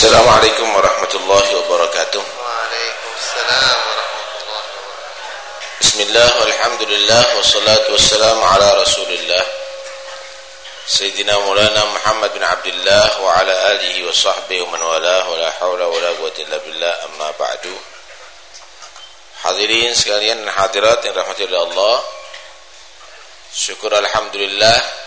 Assalamualaikum warahmatullahi wabarakatuh Waalaikumsalam warahmatullahi wabarakatuh Bismillah walhamdulillah wassalatu wassalamu ala rasulillah Sayyidina Maulana Muhammad bin Abdullah wa ala alihi wa sahbihi wa man walah wa la hawla wa la quwwata illa billah amma ba'du Hadirin sekalian dan hadirat yang rahmati Allah. Syukur alhamdulillah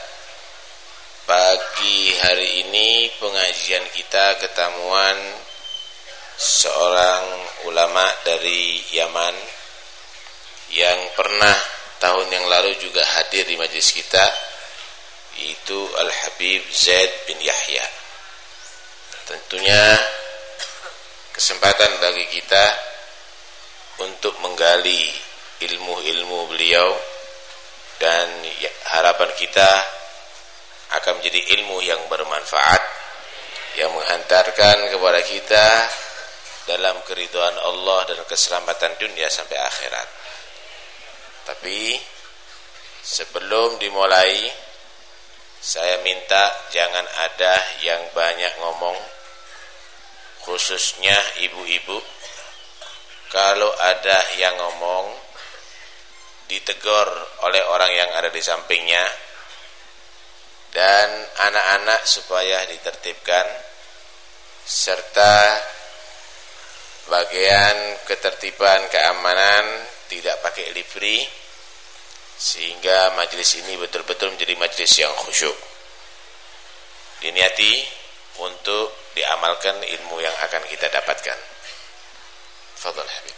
Pagi hari ini pengajian kita ketemuan seorang ulama dari Yaman yang pernah tahun yang lalu juga hadir di majlis kita yaitu Al-Habib Zaid bin Yahya. Tentunya kesempatan bagi kita untuk menggali ilmu-ilmu beliau dan harapan kita akan menjadi ilmu yang bermanfaat yang menghantarkan kepada kita dalam keriduan Allah dan keselamatan dunia sampai akhirat. Tapi sebelum dimulai saya minta jangan ada yang banyak ngomong khususnya ibu-ibu kalau ada yang ngomong ditegur oleh orang yang ada di sampingnya dan anak-anak supaya ditertibkan serta bagian ketertiban keamanan tidak pakai livery sehingga majlis ini betul-betul menjadi majlis yang khusyuk. Diniati untuk diamalkan ilmu yang akan kita dapatkan. Fadal Habib.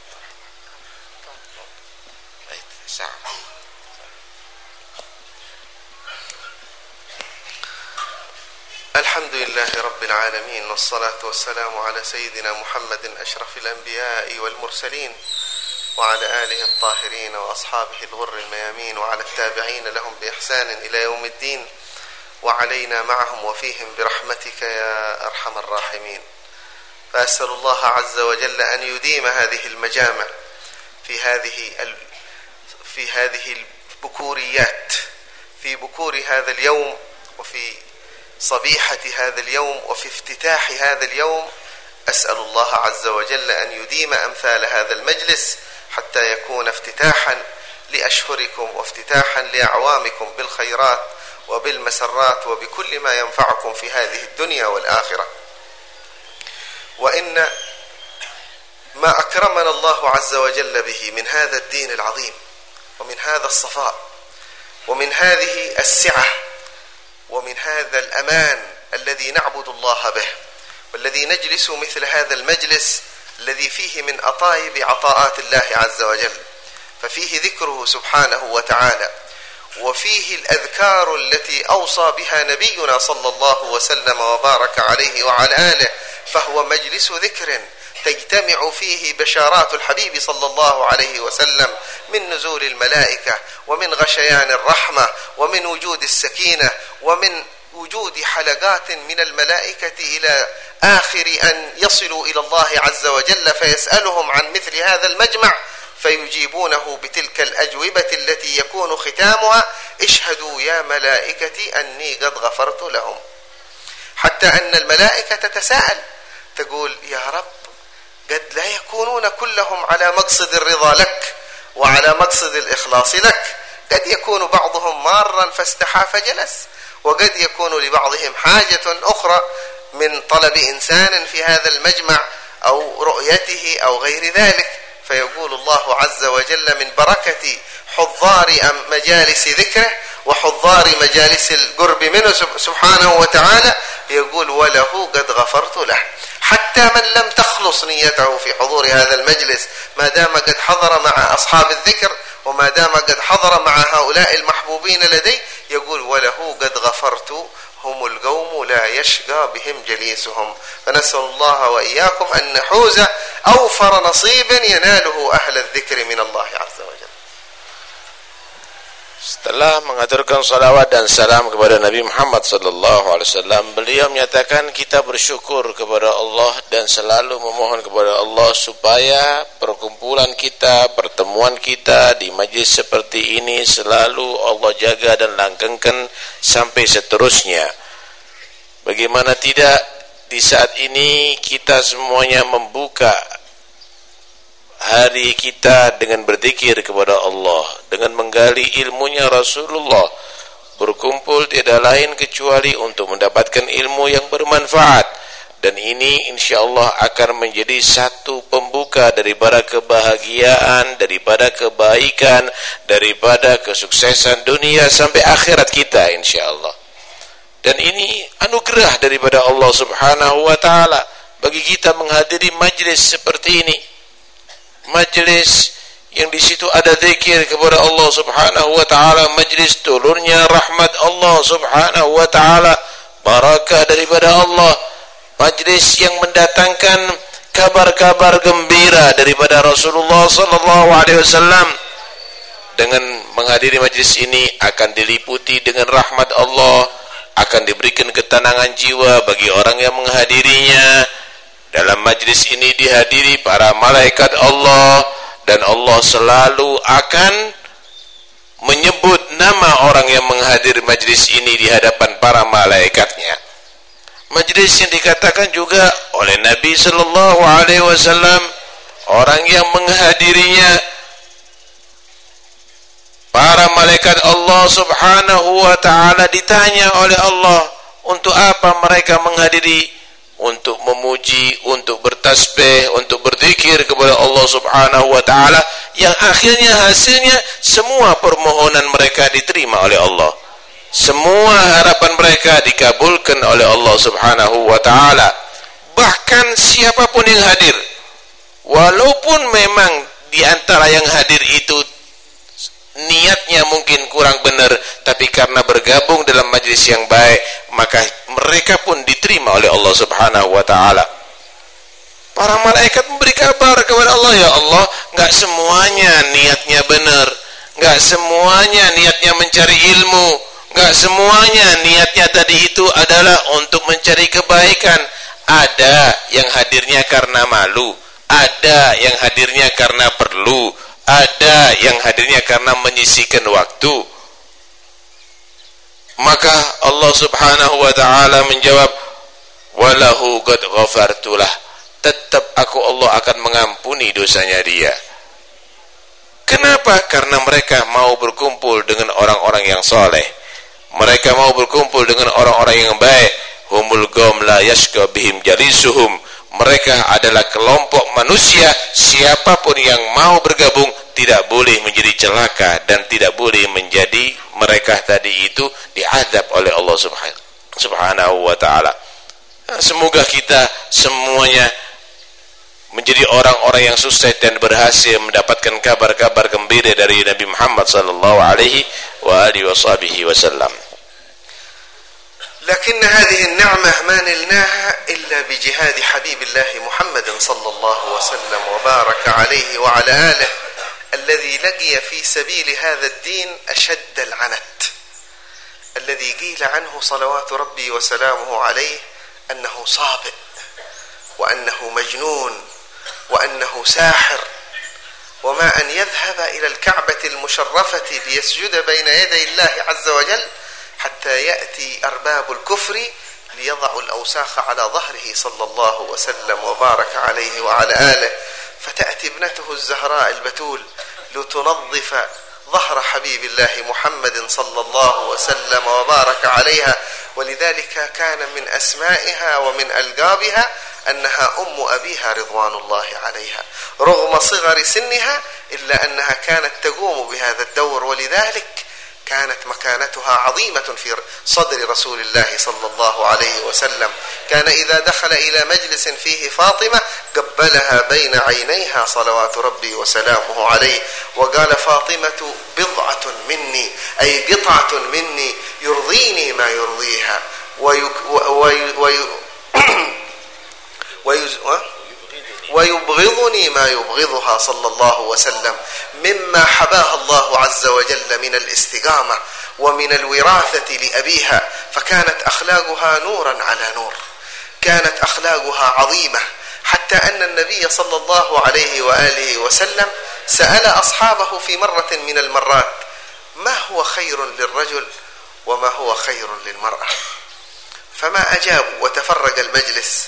Baik, sah. الحمد لله رب العالمين والصلاة والسلام على سيدنا محمد أشرف الأنبياء والمرسلين وعلى آله الطاهرين وأصحابه الغر الميامين وعلى التابعين لهم بإحسان إلى يوم الدين وعلينا معهم وفيهم برحمتك يا أرحم الراحمين. فأسأل الله عز وجل أن يديم هذه المجامع في هذه في هذه البكوريات في بكور هذا اليوم وفي صبيحة هذا اليوم وفي افتتاح هذا اليوم أسأل الله عز وجل أن يديم أمثال هذا المجلس حتى يكون افتتاحا لأشهركم وافتتاحا لأعوامكم بالخيرات وبالمسرات وبكل ما ينفعكم في هذه الدنيا والآخرة. وإن ما أكرمنا الله عز وجل به من هذا الدين العظيم ومن هذا الصفاء ومن هذه السعة ومن هذا الأمان الذي نعبد الله به والذي نجلس مثل هذا المجلس الذي فيه من أطايب عطاءات الله عز وجل ففيه ذكره سبحانه وتعالى وفيه الأذكار التي أوصى بها نبينا صلى الله وسلم وبارك عليه وعلى آله فهو مجلس ذكر تجتمع فيه بشارات الحبيب صلى الله عليه وسلم من نزول الملائكة ومن غشيان الرحمة ومن وجود السكينة ومن وجود حلقات من الملائكة إلى آخر أن يصلوا إلى الله عز وجل فيسألهم عن مثل هذا المجمع فيجيبونه بتلك الأجوبة التي يكون ختامها اشهدوا يا ملائكتي أني قد غفرت لهم حتى أن الملائكة تتساءل تقول يا رب قد لا يكونون كلهم على مقصد الرضا لك وعلى مقصد الإخلاص لك. قد يكون بعضهم مارا فاستحى فجلس وقد يكون لبعضهم حاجة أخرى من طلب إنسان في هذا المجمع أو رؤيته أو غير ذلك. فيقول الله عز وجل من بركة حضار مجالس ذكره وحضار مجالس القرب منه سبحانه وتعالى. يقول وله قد غفرت له. حتى من لم تخلص نيته في حضور هذا المجلس ما دام قد حضر مع أصحاب الذكر وما دام قد حضر مع هؤلاء المحبوبين لدي يقول وله قد غفرت هم القوم لا يشقى بهم جليسهم. فنسأل الله وإياكم أن نحوز أوفر نصيب يناله أهل الذكر من الله عز وجل. Setelah mengaturkan salawat dan salam kepada Nabi Muhammad sallallahu alaihi wasallam, beliau menyatakan kita bersyukur kepada Allah dan selalu memohon kepada Allah supaya perkumpulan kita, pertemuan kita di majlis seperti ini selalu Allah jaga dan langgengkan sampai seterusnya. Bagaimana tidak di saat ini kita semuanya membuka hari kita dengan berzikir kepada Allah dengan menggali ilmunya Rasulullah berkumpul tiada lain kecuali untuk mendapatkan ilmu yang bermanfaat dan ini insyaallah akan menjadi satu pembuka daripada kebahagiaan daripada kebaikan daripada kesuksesan dunia sampai akhirat kita insyaallah dan ini anugerah daripada Allah Subhanahu wa taala bagi kita menghadiri majlis seperti ini. Majlis yang di situ ada zikir kepada Allah Subhanahu wa taala, majlis turunnya rahmat Allah Subhanahu wa taala, barakah daripada Allah. Majlis yang mendatangkan kabar-kabar gembira daripada Rasulullah sallallahu alaihi wasallam dengan menghadiri majlis ini akan diliputi dengan rahmat Allah akan diberikan ketenangan jiwa bagi orang yang menghadirinya dalam majlis ini dihadiri para malaikat Allah dan Allah selalu akan menyebut nama orang yang menghadiri majlis ini di hadapan para malaikatnya. Majlis yang dikatakan juga oleh Nabi sallallahu alaihi wasallam orang yang menghadirinya Para malaikat Allah subhanahu wa ta'ala ditanya oleh Allah Untuk apa mereka menghadiri Untuk memuji, untuk bertasbih, untuk berzikir kepada Allah subhanahu wa ta'ala Yang akhirnya hasilnya semua permohonan mereka diterima oleh Allah. Semua harapan mereka dikabulkan oleh Allah subhanahu wa ta'ala. Bahkan siapapun yang hadir Walaupun memang di antara yang hadir itu niatnya mungkin kurang benar tapi karena bergabung dalam majlis yang baik maka mereka pun diterima oleh Allah Subhanahu wa taala. Para malaikat memberi kabar kepada Allah ya Allah enggak semuanya niatnya benar. Enggak semuanya niatnya mencari ilmu. Enggak semuanya niatnya tadi itu adalah untuk mencari kebaikan. Ada yang hadirnya karena malu. Ada yang hadirnya karena perlu ada yang hadirnya karena menyisikan waktu. Maka Allah subhanahu wa ta'ala menjawab walahu qad ghafartulah. Tetap aku Allah akan mengampuni dosanya dia. Kenapa? karena mereka mau berkumpul dengan orang-orang yang soleh. Mereka mau berkumpul dengan orang-orang yang baik. Humul gom la yashka bihim jalisuhum mereka adalah kelompok manusia siapa pun yang mau bergabung tidak boleh menjadi celaka dan tidak boleh menjadi mereka tadi itu diadab oleh Allah Subhanahu wa taala. Semoga kita semuanya menjadi orang-orang yang sukses dan berhasil mendapatkan kabar-kabar gembira dari Nabi Muhammad sallallahu alaihi wa alihi wasallam. لكن هذه النعمة ما نلناها إلا بجهاد حبيب الله محمد صلى الله وسلم وبارك عليه وعلى آله الذي لقي في سبيل هذا الدين أشد العنت الذي قيل عنه صلوات ربي وسلامه عليه أنه صابئ وأنه مجنون وأنه ساحر وما أن يذهب إلى الكعبة المشرفة ليسجد بين يدي الله عز وجل حتى يأتي أرباب الكفر ليضعوا الأوساخ على ظهره صلى الله وسلم وبارك عليه وعلى آله. فتأتي ابنته الزهراء البتول لتنظف ظهر حبيب الله محمد صلى الله وسلم وبارك عليها. ولذلك كان من أسمائها ومن ألقابها أنها أم أبيها رضوان الله عليها. رغم صغر سنها إلا أنها كانت تقوم بهذا الدور. ولذلك كانت مكانتها عظيمة في صدر رسول الله صلى الله عليه وسلم. كان إذا دخل إلى مجلس فيه فاطمة قبلها بين عينيها صلوات ربي وسلامه عليه وقال فاطمة بضعة مني أي قطعة مني يرضيني ما يرضيها. ويبغضني ما يبغضها صلى الله وسلم مما حباها الله عز وجل من الاستقامة ومن الوراثة لأبيها فكانت أخلاقها نورا على نور. كانت أخلاقها عظيمة حتى أن النبي صلى الله عليه وآله وسلم سأل أصحابه في مرة من المرات ما هو خير للرجل وما هو خير للمرأة؟ فما أجابوا وتفرق المجلس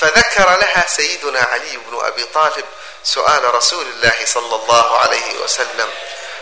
فذكر لها سيدنا علي بن أبي طالب سؤال رسول الله صلى الله عليه وسلم.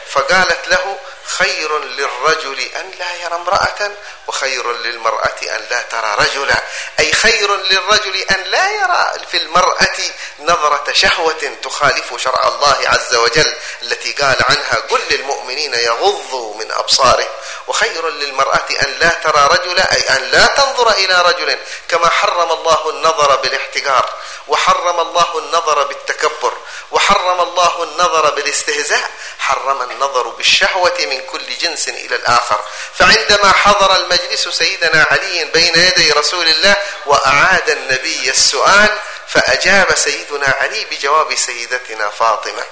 فقالت له خير للرجل أن لا يرى امرأة وخير للمرأة أن لا ترى رجلا. أي خير للرجل أن لا يرى في المرأة نظرة شهوة تخالف شرع الله عز وجل التي قال عنها قل للمؤمنين يغضوا من أبصاره وخير للمرأة أن لا ترى رجلا أي أن لا تنظر إلى رجل كما حرم الله النظر بالاحتقار وحرم الله النظر بالتكبر وحرم الله النظر بالاستهزاء. حرم النظر بالشهوة من كل جنس إلى الآخر. فعندما حضر المجلس سيدنا علي بين يدي رسول الله وأعاد النبي السؤال فأجاب سيدنا علي بجواب سيدتنا فاطمة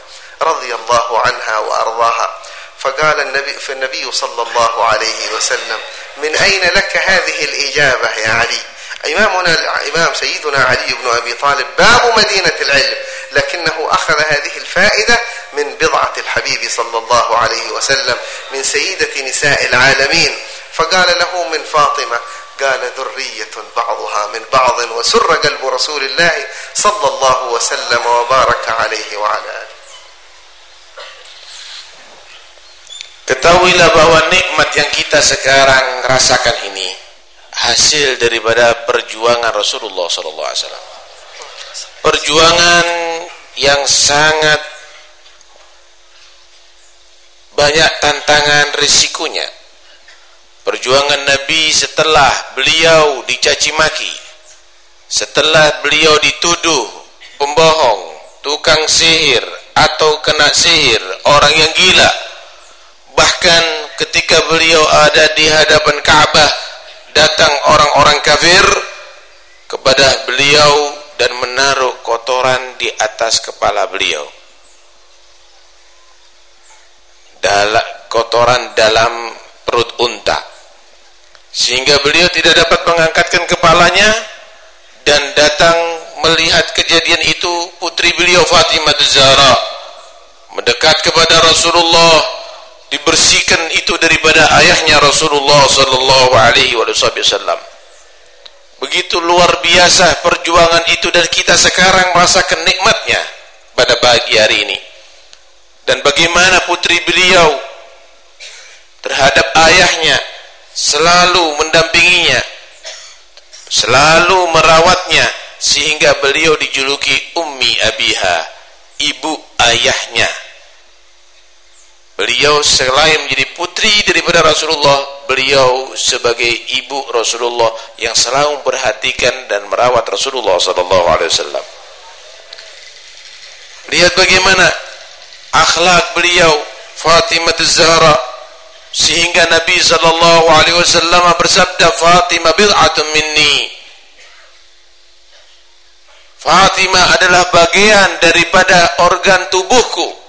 رضي الله عنها وأرضاها. فقال النبي فالنبي صلى الله عليه وسلم من أين لك هذه الإجابة يا علي؟ إمامنا الإمام سيدنا علي بن أبي طالب باب مدينة العلم لكنه أخذ هذه الفائدة من بضعة الحبيب صلى الله عليه وسلم من سيدة نساء العالمين. فقال له من فاطمة قال ذرية بعضها من بعض وسر قلب رسول الله صلى الله وسلم وبارك عليه وعلى آله. Ketahuilah bahwa nikmat yang kita sekarang rasakan ini hasil daripada perjuangan Rasulullah sallallahu alaihi wasallam. Perjuangan yang sangat banyak tantangan risikonya. Perjuangan Nabi setelah beliau dicaci maki, setelah beliau dituduh pembohong, tukang sihir atau kena sihir, orang yang gila. Bahkan ketika beliau ada di hadapan Ka'bah datang orang-orang kafir kepada beliau dan menaruh kotoran di atas kepala beliau. Dalam kotoran dalam perut unta. Sehingga beliau tidak dapat mengangkatkan kepalanya dan datang melihat kejadian itu putri beliau Fatimah Zahra mendekat kepada Rasulullah dibersihkan itu daripada ayahnya Rasulullah sallallahu alaihi wasallam. Begitu luar biasa perjuangan itu dan kita sekarang merasakan nikmatnya pada pagi hari ini. Dan bagaimana putri beliau terhadap ayahnya selalu mendampinginya, selalu merawatnya sehingga beliau dijuluki Ummi Abiha, ibu ayahnya. Beliau selain menjadi putri daripada Rasulullah, beliau sebagai ibu Rasulullah yang selalu memperhatikan dan merawat Rasulullah sallallahu alaihi wasallam. Lihat bagaimana akhlak beliau Fatimah Az-Zahra sehingga Nabi sallallahu alaihi wasallam bersabda Fatimah bid'atun minni. Fatimah adalah bagian daripada organ tubuhku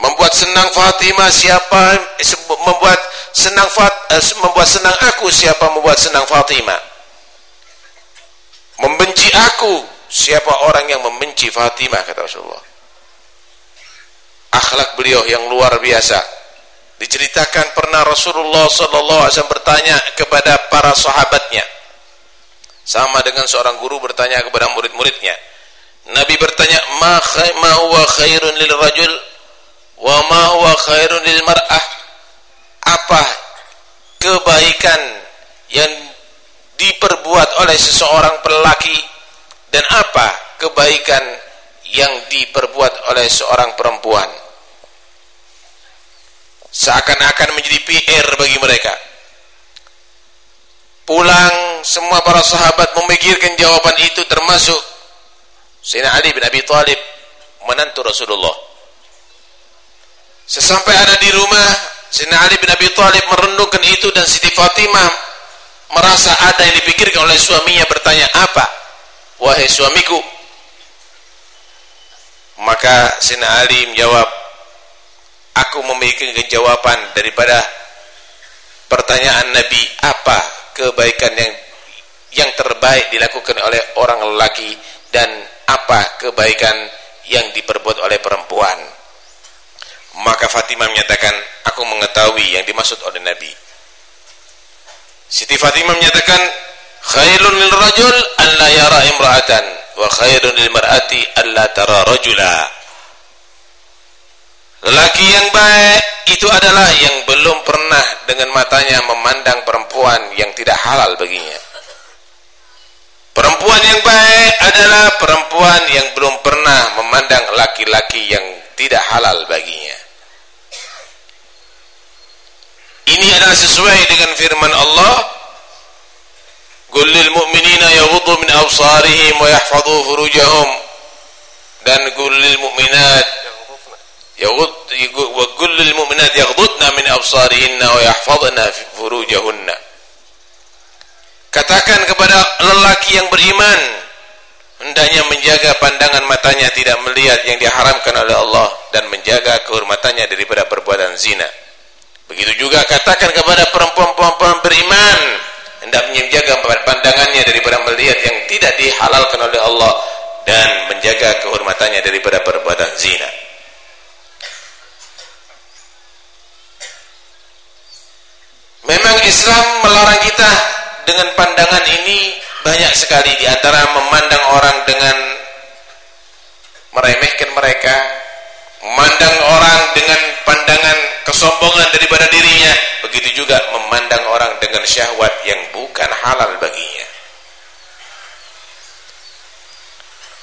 membuat senang Fatimah siapa membuat senang Fat, eh, membuat senang aku siapa membuat senang Fatimah? Membenci aku siapa orang yang membenci Fatimah kata Rasulullah. Akhlak beliau yang luar biasa. Diceritakan pernah Rasulullah wasallam bertanya kepada para sahabatnya. Sama dengan seorang guru bertanya kepada murid-muridnya. Nabi bertanya ma khairun lil rajul wa ma huwa khairun lil mar'ah. Apa kebaikan yang diperbuat oleh seseorang lelaki dan apa kebaikan yang diperbuat oleh seorang perempuan? Seakan-akan menjadi PR bagi mereka. Pulang semua para sahabat memikirkan jawaban itu termasuk Sayyidina Ali bin Abi Thalib menantu Rasulullah Sesampai ada di rumah, Sayyidina Ali bin Abi Thalib merenungkan itu dan Siti Fatimah merasa ada yang dipikirkan oleh suaminya bertanya, "Apa? Wahai suamiku?" Maka Sayyidina Ali menjawab, "Aku memiliki jawaban daripada pertanyaan Nabi, apa kebaikan yang yang terbaik dilakukan oleh orang lelaki dan apa kebaikan yang diperbuat oleh perempuan?" Maka Fatimah menyatakan, aku mengetahui yang dimaksud oleh Nabi. Siti Fatimah menyatakan khairun lil rajul an la yara imra'atan wa khairun lil mar'ati an la tara rajula Lelaki yang baik itu adalah yang belum pernah dengan matanya memandang perempuan yang tidak halal baginya. Perempuan yang baik adalah perempuan yang belum pernah memandang laki-laki yang tidak halal baginya. Adalah sesuai dengan firman Allah, "Qul lil mu'minina yaghuddu min absarihim wa yahfadhu furujahum." Dan qul lil mu'minat wa qul lil mu'minat yaghdudna min absarihinna wa yahfazna furujahunna Katakan kepada lelaki yang beriman hendaknya menjaga pandangan matanya tidak melihat yang diharamkan oleh Allah dan menjaga kehormatannya daripada perbuatan zina. Begitu juga katakan kepada perempuan-perempuan beriman hendaknya menjaga pandangannya daripada melihat yang tidak dihalalkan oleh Allah dan menjaga kehormatannya daripada perbuatan zina. Memang Islam melarang kita dengan pandangan ini banyak sekali di antara memandang orang dengan meremehkan mereka, memandang orang dengan pandangan kesombongan daripada dirinya, begitu juga memandang orang dengan syahwat yang bukan halal baginya.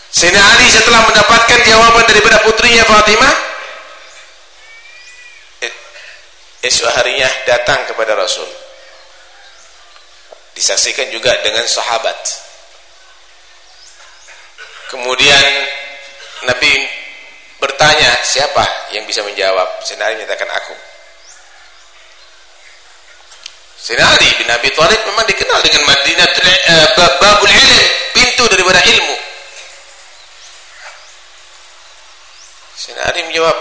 Sayyidina Ali setelah mendapatkan jawaban daripada putrinya Fatimah, esok harinya datang kepada Rasul. Disaksikan juga dengan sahabat. Kemudian Nabi bertanya siapa yang bisa menjawab? Sayyidina menyatakan aku. Ali bin Abi Thalib memang dikenal dengan Madinah uh, babul ilm pintu daripada ilmu. Ali menjawab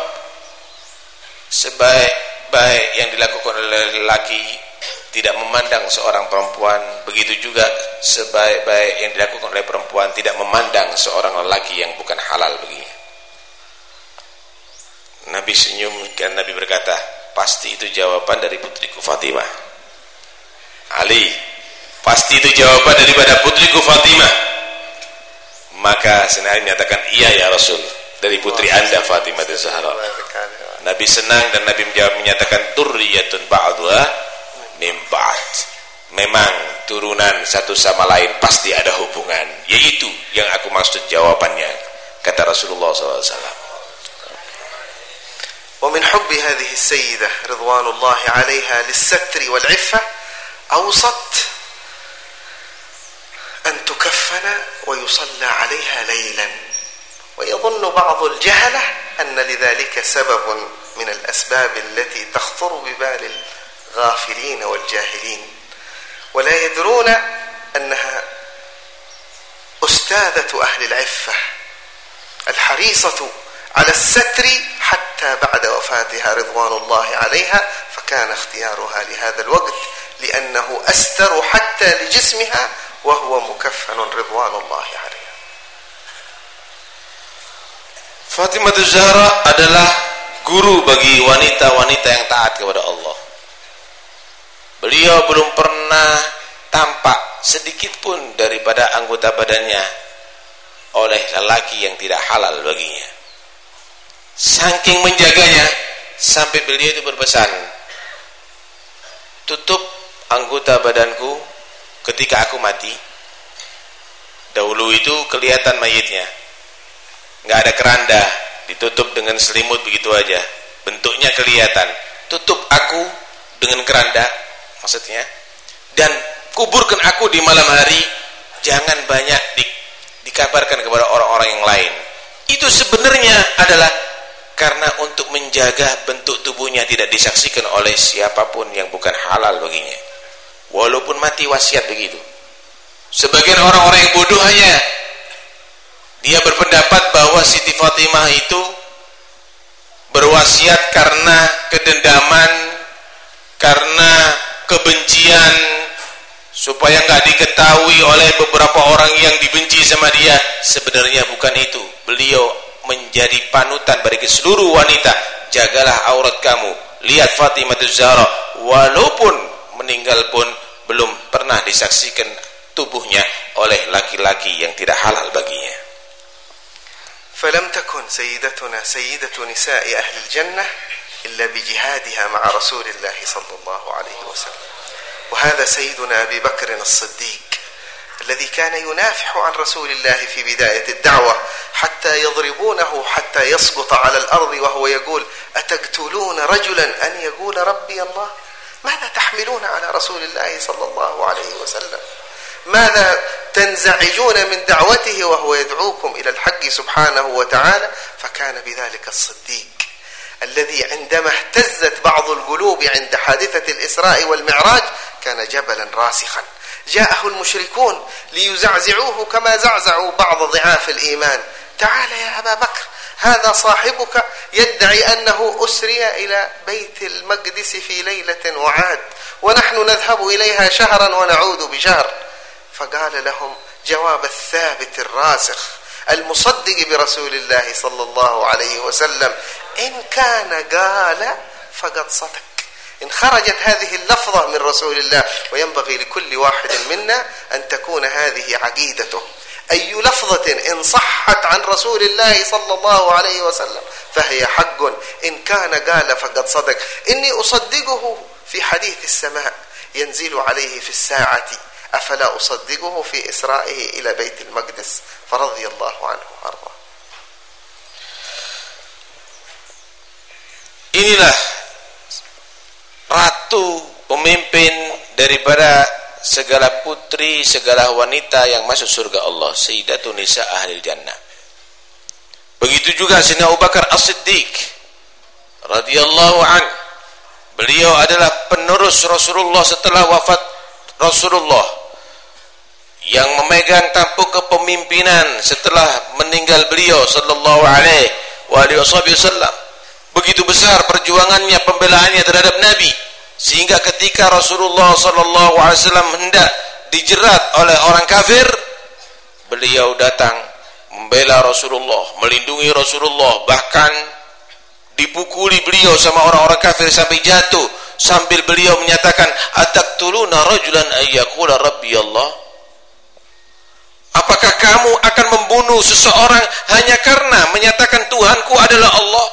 sebaik-baik yang dilakukan oleh lelaki tidak memandang seorang perempuan. Begitu juga sebaik-baik yang dilakukan oleh perempuan tidak memandang seorang lelaki yang bukan halal. Baginya Nabi senyum dan Nabi berkata pasti itu jawaban dari putriku Fatimah. Ali pasti itu jawaban daripada putriku Fatimah. Maka senari menyatakan iya ya Rasul dari putri anda Fatimah Zahra. Nabi senang dan Nabi menjawab menyatakan turriyatun ba'dha mimbat memang turunan satu sama lain pasti ada hubungan yaitu yang aku maksud jawabannya kata Rasulullah SAW ومن حب هذه السيدة رضوان الله عليها للستر والعفة أوصت أن تكفن ويصلى عليها ليلا. ويظن بعض الجهلة أن لذلك سبب من الأسباب التي تخطر ببال الغافلين والجاهلين. ولا يدرون أنها أستاذة أهل العفة الحريصة على الستر حتى بعد وفاتها رضوان الله عليها فكان اختيارها لهذا الوقت لأنه أستر حتى لجسمها وهو مكفن رضوان الله عليها Fatimah Zahra adalah guru bagi wanita-wanita yang taat kepada Allah. Beliau belum pernah tampak sedikit pun daripada anggota badannya oleh lelaki yang tidak halal baginya. Saking menjaganya sampai beliau itu berpesan, tutup anggota badanku ketika aku mati. Dahulu itu kelihatan mayitnya, nggak ada keranda, ditutup dengan selimut begitu aja, bentuknya kelihatan. Tutup aku dengan keranda, maksudnya. Dan kuburkan aku di malam hari. Jangan banyak di, dikabarkan kepada orang-orang yang lain. Itu sebenarnya adalah karena untuk menjaga bentuk tubuhnya tidak disaksikan oleh siapa pun yang bukan halal baginya. Walaupun mati wasiat begitu. Sebagian orang-orang yang bodoh hanya dia berpendapat bahwa Siti Fatimah itu berwasiat karena kedendaman karena kebencian supaya nggak diketahui oleh beberapa orang yang dibenci sama dia. Sebenarnya bukan itu. Beliau menjadi panutan bagi seluruh wanita jagalah aurat kamu lihat Fatimah Zahra walaupun meninggal pun belum pernah disaksikan tubuhnya oleh laki-laki yang tidak halal baginya. فلم تكن سيدتنا سيدة نساء أهل الجنة إلا بجهادها مع رسول الله صلى الله عليه وسلم وهذا سيدنا أبي بكر الصديق الذي كان ينافح عن رسول الله في بداية الدعوة حتى يضربونه حتى يسقط على الأرض وهو يقول أتقتلون رجلا أن يقول ربي الله؟ ماذا تحملون على رسول الله صلى الله عليه وسلم؟ ماذا تنزعجون من دعوته وهو يدعوكم إلى الحق سبحانه وتعالى؟ فكان بذلك الصديق الذي عندما اهتزت بعض القلوب عند حادثة الإسراء والمعراج كان جبلا راسخا. جاءه المشركون ليزعزعوه كما زعزعوا بعض ضعاف الإيمان. تعال يا أبا بكر هذا صاحبك يدعي أنه أسري إلى بيت المقدس في ليلة وعاد ونحن نذهب إليها شهرا ونعود بشهر. فقال لهم جواب الثابت الراسخ المصدق برسول الله صلى الله عليه وسلم إن كان قال فقد صدق. إن خرجت هذه اللفظة من رسول الله وينبغي لكل واحد منا أن تكون هذه عقيدته. أي لفظة إن صحت عن رسول الله صلى الله عليه وسلم فهي حق. إن كان قال فقد صدق. إني أصدقه في حديث السماء ينزل عليه في الساعة. أفلا أصدقه في إسرائه إلى بيت المقدس؟ فرضي الله عنه وأرضاه. Inilah ratu pemimpin daripada segala putri, segala wanita yang masuk surga Allah, Sayyidatun Nisa Ahlil Jannah. Begitu juga Sayyidina Abu Bakar As-Siddiq radhiyallahu an. Beliau adalah penerus Rasulullah setelah wafat Rasulullah yang memegang tampuk kepemimpinan setelah meninggal beliau sallallahu alaihi wasallam. Begitu besar perjuangannya pembelaannya terhadap Nabi. Sehingga ketika Rasulullah wasallam hendak dijerat oleh orang kafir beliau datang membela Rasulullah melindungi Rasulullah bahkan dipukuli beliau sama orang-orang kafir sampai jatuh sambil beliau menyatakan ataqtuluna rajulan ayyaqula rabbi Allah? Apakah kamu akan membunuh seseorang hanya karena menyatakan Tuhanku adalah Allah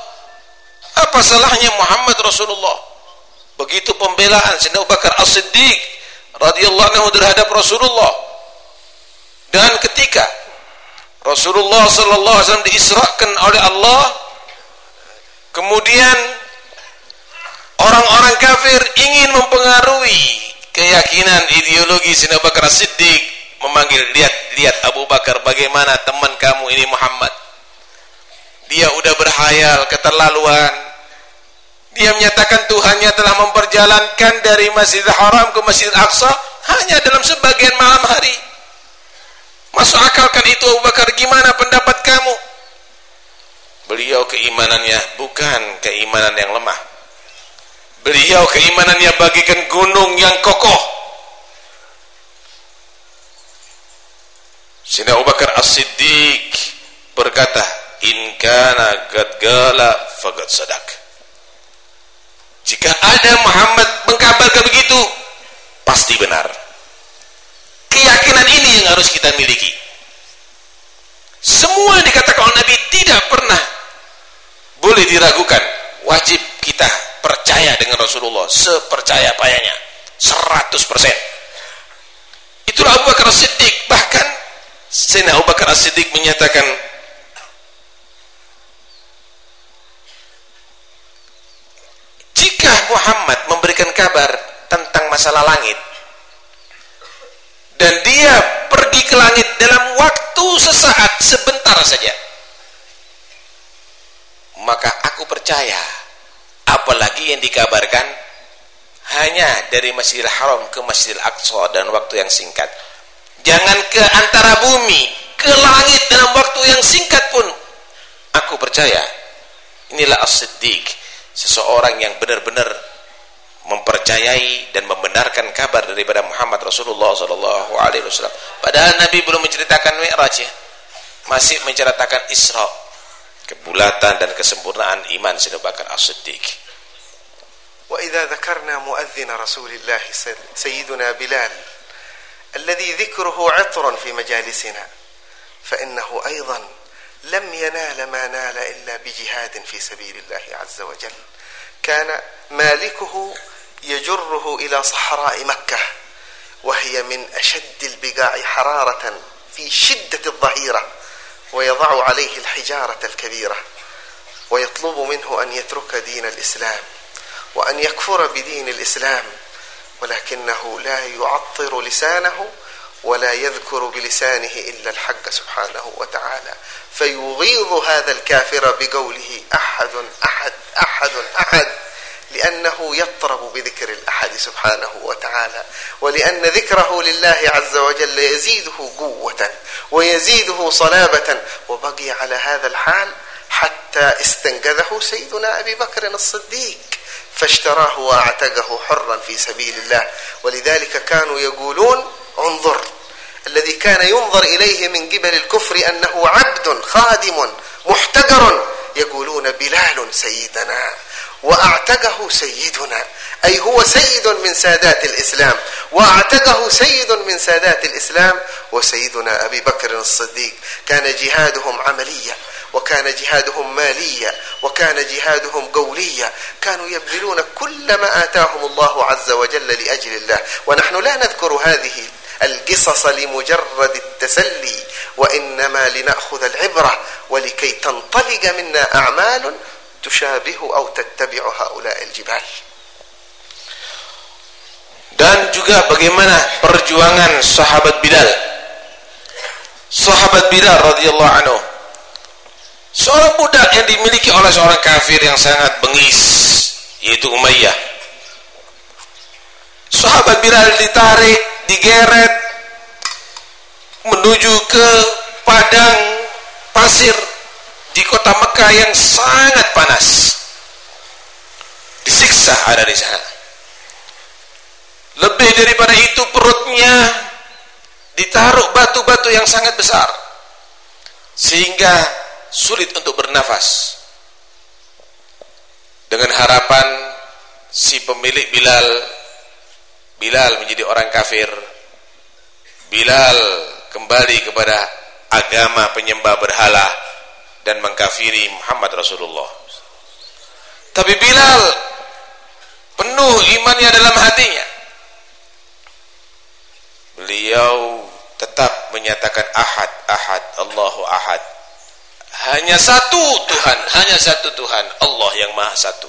apa salahnya Muhammad Rasulullah Begitu pembelaan Sayyidina Abu Bakar As-Siddiq radhiyallahu anhu terhadap Rasulullah. Dan ketika Rasulullah sallallahu alaihi wasallam diisrakan oleh Allah, kemudian orang-orang kafir ingin mempengaruhi keyakinan ideologi Sayyidina Abu Bakar As-Siddiq memanggil lihat lihat Abu Bakar bagaimana teman kamu ini Muhammad dia udah berhayal keterlaluan dia menyatakan Tuhannya telah memperjalankan dari Masjidil Haram ke Masjidil Aqsa hanya dalam sebagian malam hari. Masuk akalkan itu Abu Bakar, gimana pendapat kamu? Beliau keimanannya bukan keimanan yang lemah. Beliau keimanannya bagikan gunung yang kokoh. Sina Abu Bakar As-Siddiq berkata, "In kana gadgala faqad sadaq." Jika ada Muhammad mengkabarkan begitu, pasti benar. Keyakinan ini yang harus kita miliki. Semua yang dikatakan oleh Nabi tidak pernah boleh diragukan. Wajib kita percaya dengan Rasulullah sepercaya payahnya 100%. Itulah Abu Bakar Siddiq bahkan Sayyidina Abu Bakar Siddiq menyatakan Jika Muhammad memberikan kabar tentang masalah langit. Dan dia pergi ke langit dalam waktu sesaat sebentar saja. Maka aku percaya apalagi yang dikabarkan hanya dari Masjidil Haram ke Masjidil Aqsa dan waktu yang singkat. Jangan ke antara bumi ke langit dalam waktu yang singkat pun. Aku percaya inilah as-siddiq seseorang yang benar-benar mempercayai dan membenarkan kabar daripada Muhammad Rasulullah sallallahu alaihi wasallam. Padahal Nabi belum menceritakan Mi'raj ya. Masih menceritakan Isra. Kebulatan dan kesempurnaan iman Sayyidina Bakar As-Siddiq. Wa idza dzakarna muadzin Rasulillah Sayyidina Bilal alladhi dhikruhu 'atran fi majalisina fa innahu aidan لم ينال ما نال إلا بجهاد في سبيل الله عز وجل. كان مالكه يجره إلى صحراء مكة وهي من أشد البقاع حرارة في شدة الظهيرة ويضع عليه الحجارة الكبيرة ويطلب منه أن يترك دين الإسلام وأن يكفر بدين الإسلام ولكنه لا يعطر لسانه ولا يذكر بلسانه إلا الحق سبحانه وتعالى. فيغيظ هذا الكافر بقوله أحد أحد أحد أحد لأنه يطرب بذكر الأحد سبحانه وتعالى. ولأن ذكره لله عز وجل يزيده قوة ويزيده صلابة. وبقي على هذا الحال حتى استنقذه سيدنا أبي بكر الصديق فاشتراه وأعتقه حرا في سبيل الله. ولذلك كانوا يقولون انظر. الذي كان ينظر إليه من قبل الكفر أنه عبد خادم محتقر يقولون بلال سيدنا وأعتقه سيدنا أي هو سيد من سادات الإسلام وأعتقه سيد من سادات الإسلام وسيدنا أبي بكر الصديق. كان جهادهم عملية وكان جهادهم مالية وكان جهادهم قولية. كانوا يبذلون كل ما آتاهم الله عز وجل لأجل الله. ونحن لا نذكر هذه القصص لمجرد التسلي وإنما لنأخذ العبرة ولكي تنطلق منا أعمال تشابه أو تتبع هؤلاء الجبال dan juga bagaimana perjuangan sahabat Bilal sahabat Bilal radhiyallahu anhu seorang budak yang dimiliki oleh seorang kafir yang sangat bengis yaitu Umayyah sahabat Bilal ditarik digeret menuju ke padang pasir di kota Mekah yang sangat panas. Disiksa ada di sana. Lebih daripada itu perutnya ditaruh batu-batu yang sangat besar sehingga sulit untuk bernafas. Dengan harapan si pemilik Bilal Bilal menjadi orang kafir Bilal kembali kepada agama penyembah berhala dan mengkafiri Muhammad Rasulullah. Tapi Bilal penuh imannya dalam hatinya. Beliau tetap menyatakan ahad, ahad, Allahu ahad. Hanya satu Tuhan, hanya satu Tuhan, Allah yang maha satu.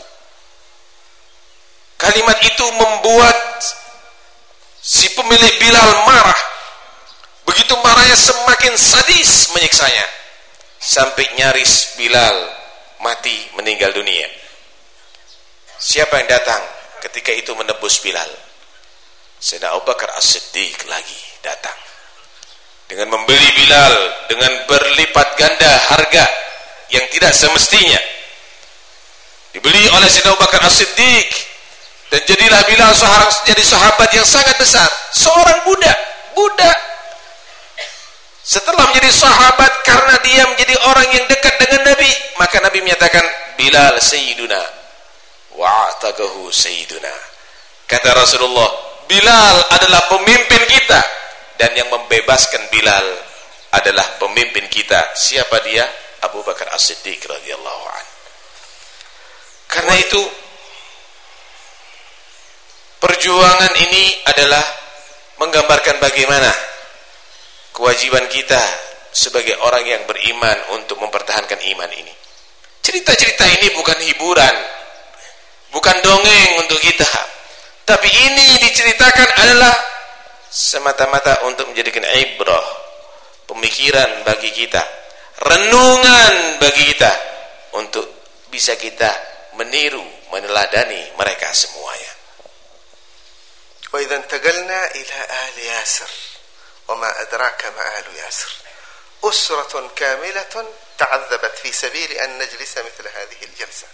Kalimat itu membuat si pemilik Bilal marah. Begitu marahnya semakin sadis menyiksanya sampai nyaris Bilal mati meninggal dunia. Siapa yang datang ketika itu menebus Bilal? Sayyidina Abu Bakar As-Siddiq lagi datang. Dengan membeli Bilal dengan berlipat ganda harga yang tidak semestinya. Dibeli oleh Sayyidina Abu Bakar As-Siddiq dan jadilah Bilal seorang jadi sahabat yang sangat besar. Seorang budak, budak setelah menjadi sahabat karena dia menjadi orang yang dekat dengan Nabi, maka Nabi menyatakan Bilal sayyiduna wa ataqahu sayyiduna. Kata Rasulullah, Bilal adalah pemimpin kita dan yang membebaskan Bilal adalah pemimpin kita. Siapa dia? Abu Bakar As-Siddiq radhiyallahu an. Karena itu perjuangan ini adalah menggambarkan bagaimana kewajiban kita sebagai orang yang beriman untuk mempertahankan iman ini. Cerita-cerita ini bukan hiburan, bukan dongeng untuk kita. Tapi ini diceritakan adalah semata-mata untuk menjadikan ibrah, pemikiran bagi kita, renungan bagi kita untuk bisa kita meniru, meneladani mereka semuanya. Idza intaqalna ila ahli Yasir وما أدراك ما آل ياسر. أسرة كاملة تعذبت في سبيل أن نجلس مثل هذه الجلسة.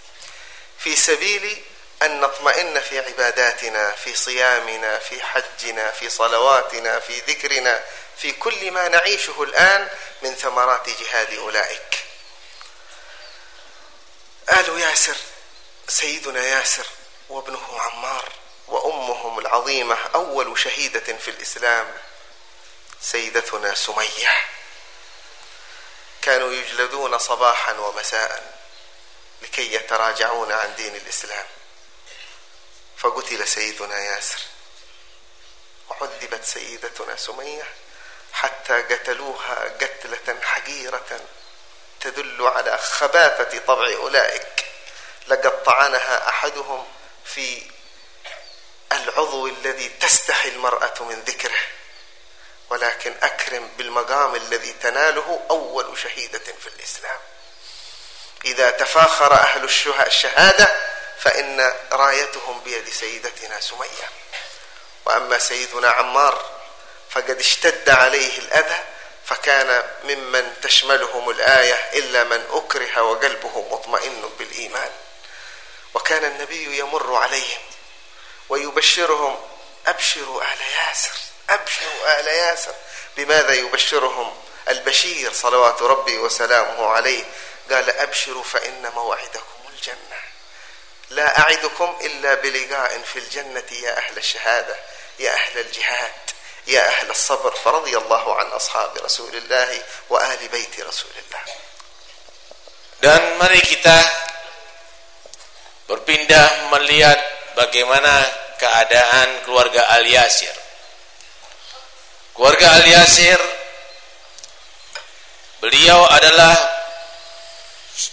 في سبيل أن نطمئن في عباداتنا في صيامنا في حجنا في صلواتنا في ذكرنا في كل ما نعيشه الآن من ثمرات جهاد أولئك. آل ياسر سيدنا ياسر وابنه عمار وأمهم العظيمة أول شهيدة في الإسلام سيدتنا سمية. كانوا يجلدون صباحا ومساء لكي يتراجعون عن دين الإسلام. فقتل سيدنا ياسر. وعذبت سيدتنا سمية حتى قتلوها قتلة حقيرة تدل على خباثة طبع أولئك. لقد طعنها أحدهم في العضو الذي تستحي المرأة من ذكره. ولكن أكرم بالمقام الذي تناله أول شهيدة في الإسلام. إذا تفاخر أهل الشهادة فإن رايتهم بيد سيدتنا سمية. وأما سيدنا عمار فقد اشتد عليه الأذى فكان ممن تشملهم الآية إلا من أكره وقلبه مطمئن بالإيمان. وكان النبي يمر عليهم. ويبشرهم. أبشروا أهل ياسر. أبشروا أهل ياسر. بماذا يبشرهم؟ البشير صلوات ربي وسلامه عليه. قال أبشروا فإن موعدكم الجنة. لا أعدكم إلا بلقاء في الجنة يا أهل الشهادة يا أهل الجهاد يا أهل الصبر. فرضي الله عن أصحاب رسول الله وآل بيت رسول الله. Dan mari kita berpindah melihat bagaimana keadaan keluarga Al-Yasir. Keluarga Al-Yasir beliau adalah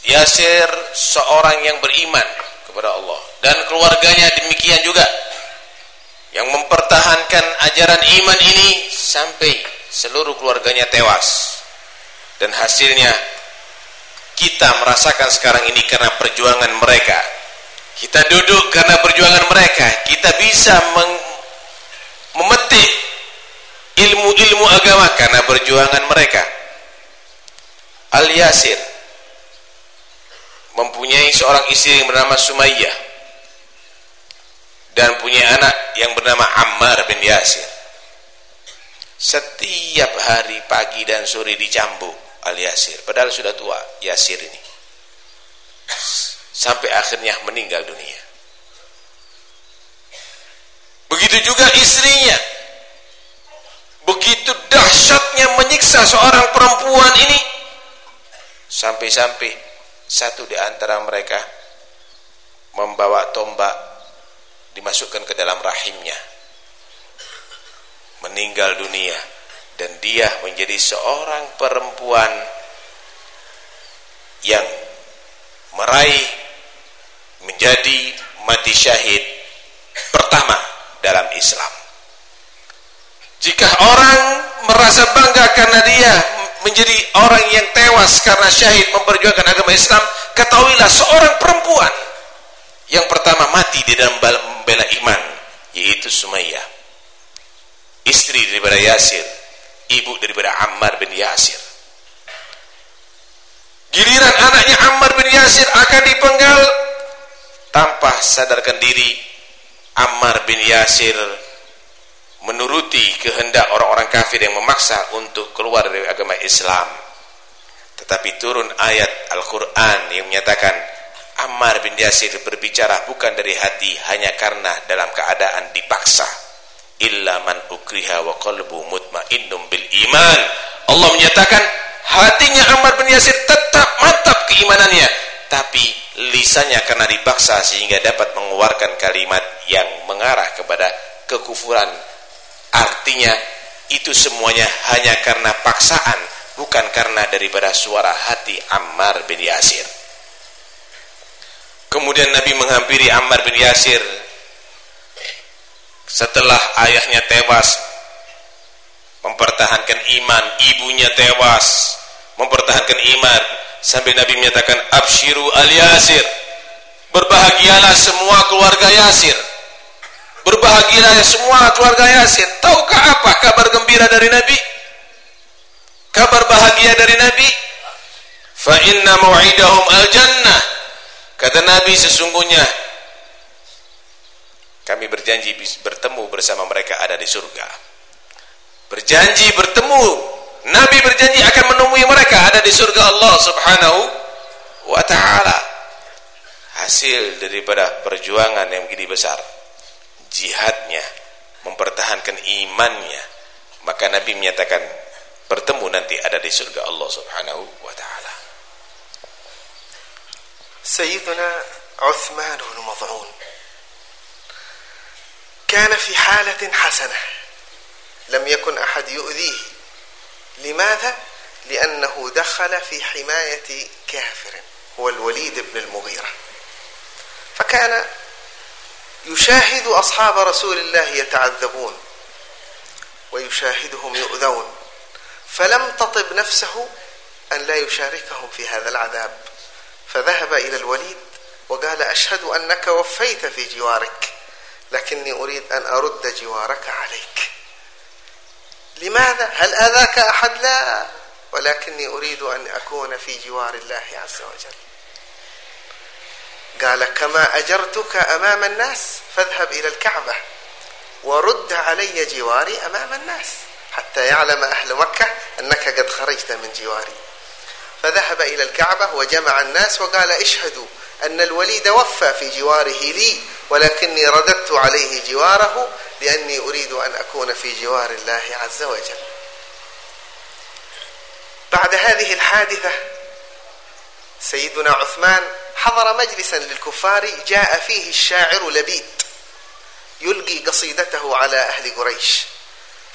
Yasir seorang yang beriman kepada Allah. Dan keluarganya demikian juga. Yang mempertahankan ajaran iman ini sampai seluruh keluarganya tewas. Dan hasilnya kita merasakan sekarang ini karena perjuangan mereka kita duduk karena perjuangan mereka. Kita bisa memetik ilmu-ilmu agama karena perjuangan mereka. Al-Yasir mempunyai seorang istri yang bernama Sumayyah. Dan punya anak yang bernama Ammar bin Yasir. Setiap hari pagi dan sore dicambuk Al-Yasir padahal sudah tua Yasir ini sampai akhirnya meninggal dunia. Begitu juga istrinya. Begitu dahsyatnya menyiksa seorang perempuan ini. Sampai-sampai satu di antara mereka membawa tombak dimasukkan ke dalam rahimnya. Meninggal dunia. Dan dia menjadi seorang perempuan yang meraih menjadi mati syahid pertama dalam Islam jika orang merasa bangga karena dia menjadi orang yang tewas karena syahid memperjuangkan agama Islam, ketahuilah seorang perempuan yang pertama mati di dalam membela iman, yaitu Sumayyah. Istri daripada Yasir, ibu daripada Ammar bin Yasir. Giliran anaknya Ammar bin Yasir akan dipenggal tanpa sadarkan diri Ammar bin Yasir menuruti kehendak orang-orang kafir yang memaksa untuk keluar dari agama Islam. Tetapi turun ayat Al-Quran yang menyatakan Ammar bin Yasir berbicara bukan dari hati hanya karena dalam keadaan dipaksa. Illa man ukriha wa qalbu mutmainnum bil iman. Allah menyatakan hatinya Ammar bin Yasir tetap mantap keimanannya tapi lisannya karena dipaksa sehingga dapat mengeluarkan kalimat yang mengarah kepada kekufuran Artinya itu semuanya hanya karena paksaan, bukan karena daripada suara hati Ammar bin Yasir. Kemudian Nabi menghampiri Ammar bin Yasir setelah ayahnya tewas mempertahankan iman, ibunya tewas mempertahankan iman sampai Nabi menyatakan absyiru al Yasir berbahagialah semua keluarga Yasir Berbahagialah semua keluarga Yasir. Tahukah apa kabar gembira dari Nabi? Kabar bahagia dari Nabi? Fa inna mau'idahum al-jannah. Kata Nabi sesungguhnya kami berjanji bertemu bersama mereka ada di surga. Berjanji bertemu. Nabi berjanji akan menemui mereka ada di surga Allah Subhanahu wa taala. hasil daripada perjuangan yang begitu besar jihadnya mempertahankan imannya maka Nabi menyatakan bertemu nanti ada di surga Allah Subhanahu wa taala Sayyiduna Uthman bin Mad'un كان في حالة حسنة لم يكن أحد يؤذيه لماذا؟ لأنه دخل في حماية كافر هو الوليد بن المغيرة. فكان يشاهد أصحاب رسول الله يتعذبون ويشاهدهم يؤذون فلم تطب نفسه أن لا يشاركهم في هذا العذاب. فذهب إلى الوليد وقال أشهد أنك وفيت في جوارك لكني أريد أن أرد جوارك عليك. لماذا؟ هل أذاك أحد؟ لا ولكني أريد أن أكون في جوار الله عز وجل قال كما أجرتك أمام الناس فاذهب إلى الكعبة ورد علي جواري أمام الناس حتى يعلم أهل مكة أنك قد خرجت من جواري فذهب إلى الكعبة وجمع الناس وقال اشهدوا أن الوليد وفى في جواره لي ولكني رددت عليه جواره لأني أريد أن أكون في جوار الله عز وجل. بعد هذه الحادثة سيدنا عثمان حضر مجلسا للكفار جاء فيه الشاعر لبيد يلقي قصيدته على أهل قريش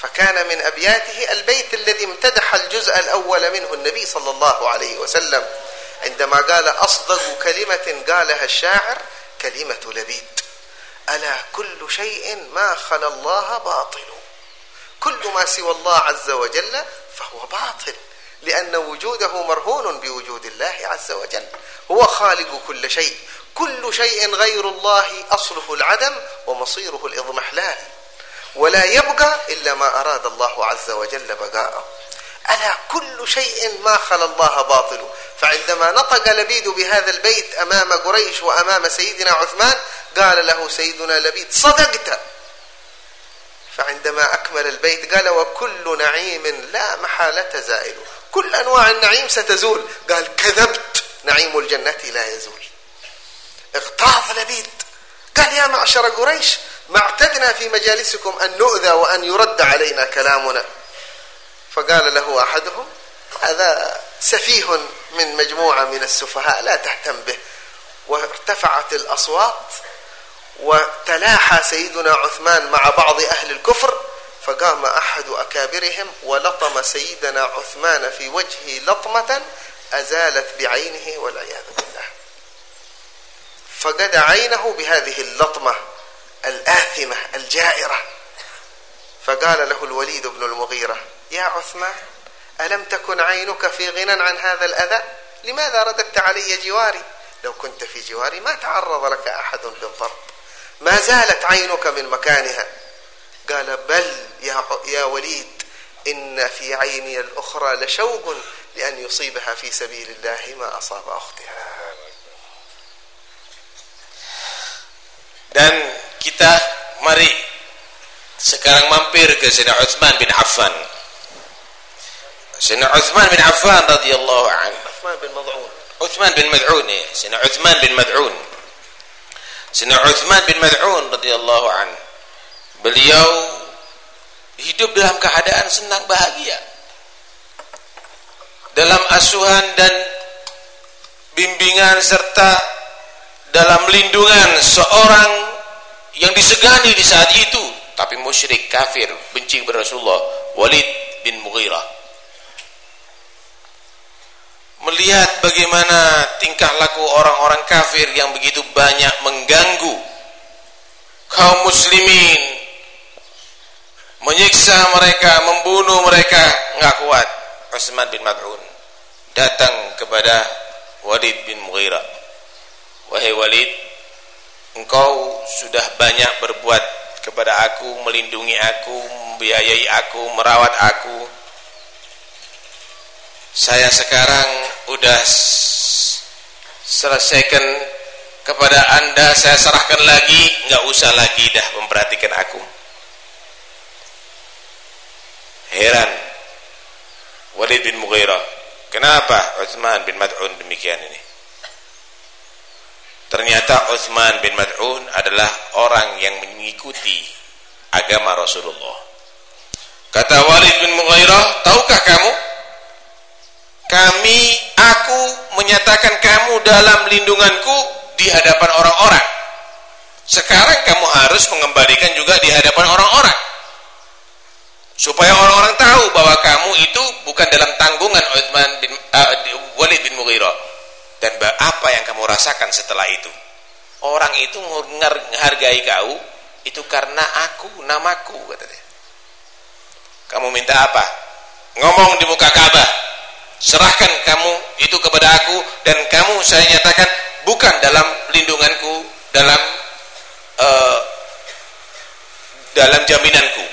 فكان من أبياته البيت الذي امتدح الجزء الأول منه النبي صلى الله عليه وسلم. عندما قال أصدق كلمة قالها الشاعر كلمة لبيد. ألا كل شيء ما خلا الله باطل. كل ما سوى الله عز وجل فهو باطل لأن وجوده مرهون بوجود الله عز وجل. هو خالق كل شيء. كل شيء غير الله أصله العدم ومصيره الإضمحلال. ولا يبقى إلا ما أراد الله عز وجل بقاءه. ألا كل شيء ما خلا الله باطل. فعندما نطق لبيد بهذا البيت أمام قريش وأمام سيدنا عثمان قال له سيدنا لبيد صدقت. فعندما أكمل البيت قال وكل نعيم لا محالة زائل. كل أنواع النعيم ستزول. قال كذبت. نعيم الجنة لا يزول. اغتاظ لبيد. قال يا معشر قريش ما اعتدنا في مجالسكم أن نؤذى وأن يرد علينا كلامنا. فقال له أحدهم هذا سفيه من مجموعة من السفهاء لا تهتم به. وارتفعت الأصوات وتلاحى سيدنا عثمان مع بعض أهل الكفر فقام أحد أكابرهم ولطم سيدنا عثمان في وجهه لطمة أزالت بعينه والعياذ بالله. فقد عينه بهذه اللطمة الآثمة الجائرة. فقال له الوليد بن المغيرة يا عثمان ألم تكن عينك في غنى عن هذا الأذى؟ لماذا رددت علي جواري؟ لو كنت في جواري ما تعرض لك أحد بالضرب. ما زالت عينك من مكانها. قال بل يا, يا وليد إن في عيني الأخرى لشوق لأن يصيبها في سبيل الله ما أصاب أختها. Dan kita mari sekarang mampir ke Sayyidina Uthman bin Affan. Sayyidina Uthman bin Affan radhiyallahu anhu. Uthman bin Mad'un. Uthman bin Mad'un ya. Sayyidina Uthman bin Mad'un. Sayyidina Uthman bin Mad'un radhiyallahu anhu. Beliau hidup dalam keadaan senang bahagia. Dalam asuhan dan bimbingan serta dalam lindungan seorang yang disegani di saat itu. Tapi musyrik kafir benci kepada Rasulullah. Walid bin Mughirah melihat bagaimana tingkah laku orang-orang kafir yang begitu banyak mengganggu kaum muslimin. Menyiksa mereka membunuh mereka enggak kuat. Utsman bin Mad'un datang kepada Walid bin Mughirah. Wahai Walid, engkau sudah banyak berbuat kepada aku, melindungi aku, membiayai aku, merawat aku. Saya sekarang udah selesaikan kepada anda, saya serahkan lagi, nggak usah lagi dah memperhatikan aku. Heran. Walid bin Mughirah. Kenapa Uthman bin Mad'un demikian ini? Ternyata Uthman bin Mad'un adalah orang yang mengikuti agama Rasulullah. Kata Walid bin Mughirah tahukah kamu kami aku menyatakan kamu dalam lindunganku di hadapan orang-orang. Sekarang kamu harus mengembalikan juga di hadapan orang-orang. Supaya orang-orang tahu bahwa kamu itu bukan dalam tanggungan Uthman bin uh, Walid bin Mughirah. Dan apa yang kamu rasakan setelah itu? Orang itu menghargai kau itu karena aku namaku kata dia. Kamu minta apa? Ngomong di muka Ka'bah serahkan kamu itu kepada aku dan kamu saya nyatakan bukan dalam lindunganku dalam uh, dalam jaminanku.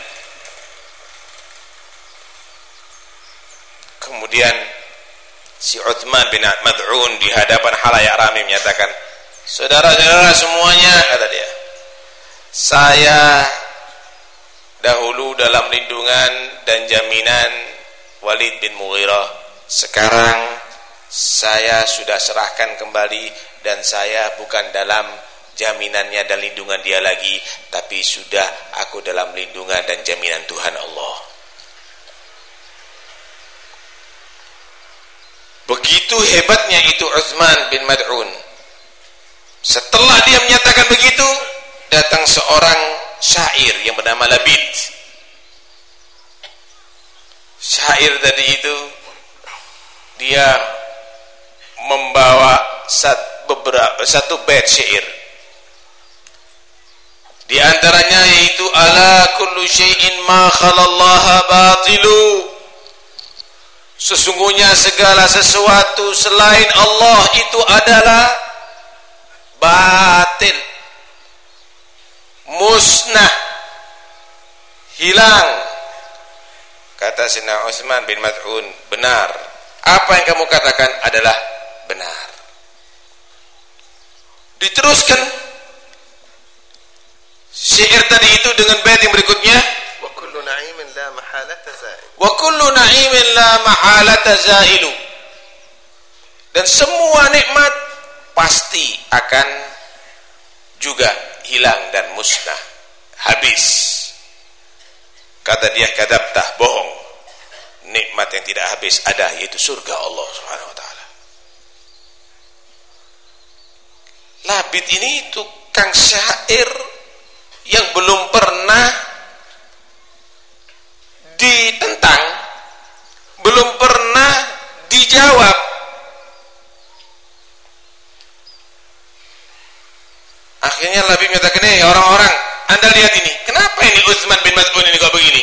Kemudian si Uthman bin Mad'un di hadapan halayak ramai menyatakan saudara-saudara semuanya kata dia saya dahulu dalam lindungan dan jaminan Walid bin Mughirah sekarang saya sudah serahkan kembali dan saya bukan dalam jaminannya dan lindungan dia lagi tapi sudah aku dalam lindungan dan jaminan Tuhan Allah. Begitu hebatnya itu Uthman bin Mad'un. Setelah dia menyatakan begitu datang seorang syair yang bernama Labid. Syair tadi itu dia membawa beberapa, satu bait syair di antaranya yaitu ala kullu syai'in ma khalallaha batilu. Sesungguhnya segala sesuatu selain Allah itu adalah batil. Musnah. Hilang. Kata Sina Utsman bin Mad'un, benar. Apa yang kamu katakan adalah benar. Diteruskan Syair tadi itu dengan bait yang berikutnya. Wa kullu na'imin la mahalata za'il. Wa kullu na'imin la mahalata za'ilu. Dan semua nikmat pasti akan juga hilang dan musnah. Habis. Kata dia kadabtah bohong nikmat yang tidak habis ada yaitu surga Allah Subhanahu wa taala. Labid ini tukang syair yang belum pernah ditentang belum pernah dijawab. Akhirnya Labib menyatakan ini orang-orang anda lihat ini. Kenapa ini Utsman bin Mas'ud ini kok begini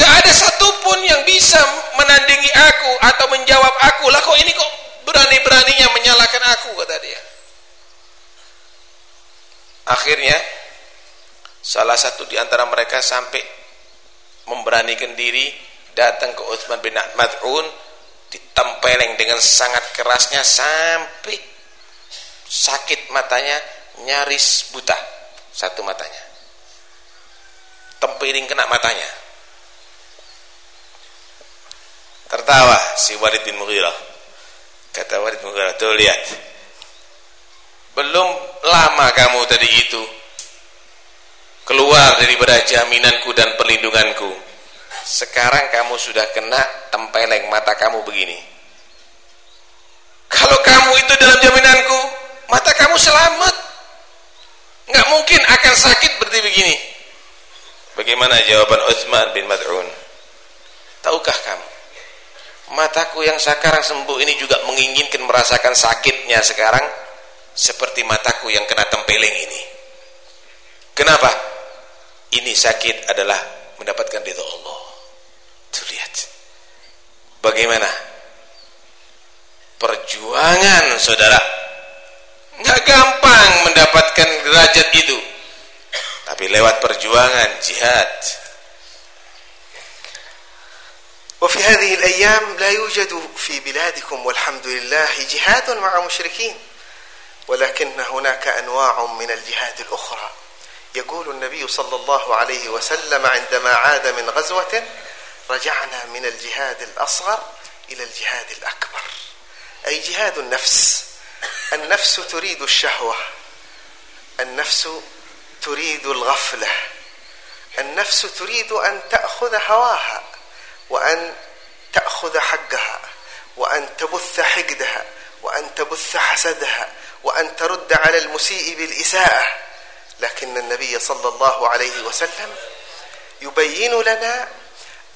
nggak ada satupun yang bisa menandingi aku atau menjawab aku. Lah kok ini kok berani-beraninya menyalahkan aku kata dia. Akhirnya salah satu di antara mereka sampai memberanikan diri datang ke Uthman bin Mad'un ditempeleng dengan sangat kerasnya sampai sakit matanya nyaris buta satu matanya. Tempiring kena matanya tertawa si Walid bin Mughirah. Kata Walid bin Mughirah tuh lihat. Belum lama kamu tadi itu keluar daripada jaminanku dan perlindunganku. Sekarang kamu sudah kena tempeleng mata kamu begini. Kalau kamu itu dalam jaminanku mata kamu selamat. Nggak mungkin akan sakit seperti begini. Bagaimana jawaban Uthman bin Mad'un? Tahukah kamu mataku yang sekarang sembuh ini juga menginginkan merasakan sakitnya sekarang seperti mataku yang kena tempeleng ini. Kenapa? Ini sakit adalah mendapatkan ridho Allah. Tuh lihat. Bagaimana? Perjuangan saudara. Nggak gampang mendapatkan derajat itu. Tapi lewat perjuangan jihad. وفي هذه الأيام لا يوجد في بلادكم والحمد لله جهاد مع مشركين ولكن هناك أنواع من الجهاد الأخرى. يقول النبي صلى الله عليه وسلم عندما عاد من غزوة رجعنا من الجهاد الأصغر إلى الجهاد الأكبر. أي جهاد النفس. النفس تريد الشهوة. النفس تريد الغفلة. النفس تريد أن تأخذ هواها. وأن تأخذ حقها وأن تبث حقدها وأن تبث حسدها وأن ترد على المسيء بالإساءة. لكن النبي صلى الله عليه وسلم يبين لنا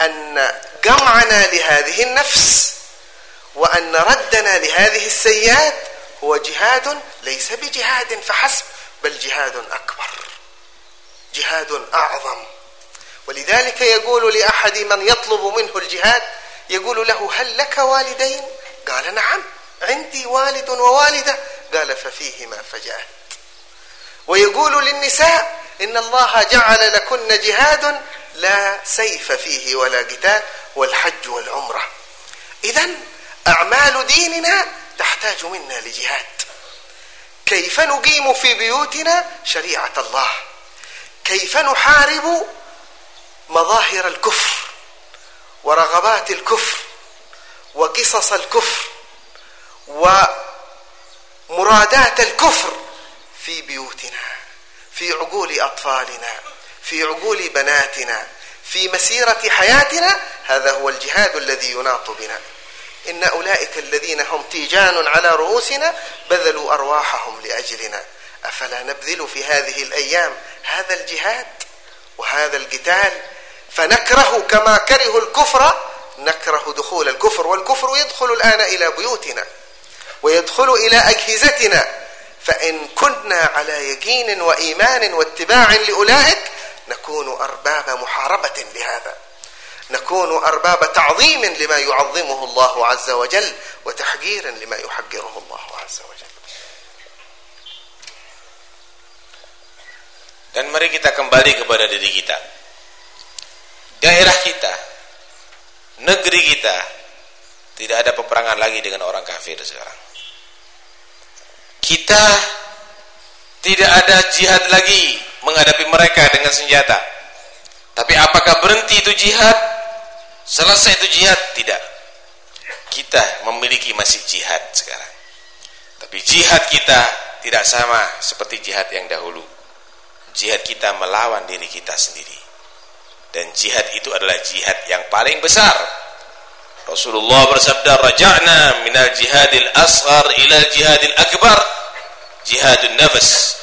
أن جمعنا لهذه النفس وأن ردنا لهذه السيئات هو جهاد ليس بجهاد فحسب بل جهاد أكبر جهاد أعظم. ولذلك يقول لأحد من يطلب منه الجهاد يقول له هل لك والدين؟ قال نعم عندي والد ووالدة. قال ففيهما فجاهد ويقول للنساء إن الله جعل لكن جهاد لا سيف فيه ولا قتال والحج والعمرة. إذا أعمال ديننا تحتاج منا لجهاد. كيف نقيم في بيوتنا شريعة الله؟ كيف نحارب مظاهر الكفر ورغبات الكفر وقصص الكفر ومرادات الكفر في بيوتنا في عقول أطفالنا في عقول بناتنا في مسيرة حياتنا هذا هو الجهاد الذي يناط بنا. إن أولئك الذين هم تيجان على رؤوسنا بذلوا أرواحهم لأجلنا. أفلا نبذل في هذه الأيام هذا الجهاد وهذا القتال فنكره كما كرهوا الكفر نكره دخول الكفر والكفر يدخل الآن إلى بيوتنا ويدخل إلى أجهزتنا. فإن كنا على يقين وإيمان واتباع لأولئك نكون أرباب محاربة لهذا. نكون أرباب تعظيم لما يعظمه الله عز وجل وتحقير لما يحقره الله عز وجل. Dan mari kita kembali kepada diri kita. Daerah kita, negeri kita, tidak ada peperangan lagi dengan orang kafir sekarang. Kita tidak ada jihad lagi menghadapi mereka dengan senjata. Tapi apakah berhenti itu jihad? Selesai itu jihad? Tidak. Kita memiliki masih jihad sekarang. Tapi jihad kita tidak sama seperti jihad yang dahulu. Jihad kita melawan diri kita sendiri. Dan jihad itu adalah jihad yang paling besar. Rasulullah bersabda, "Raja'na minal jihadil asghar ila jihadil akbar." Jihadun nafas.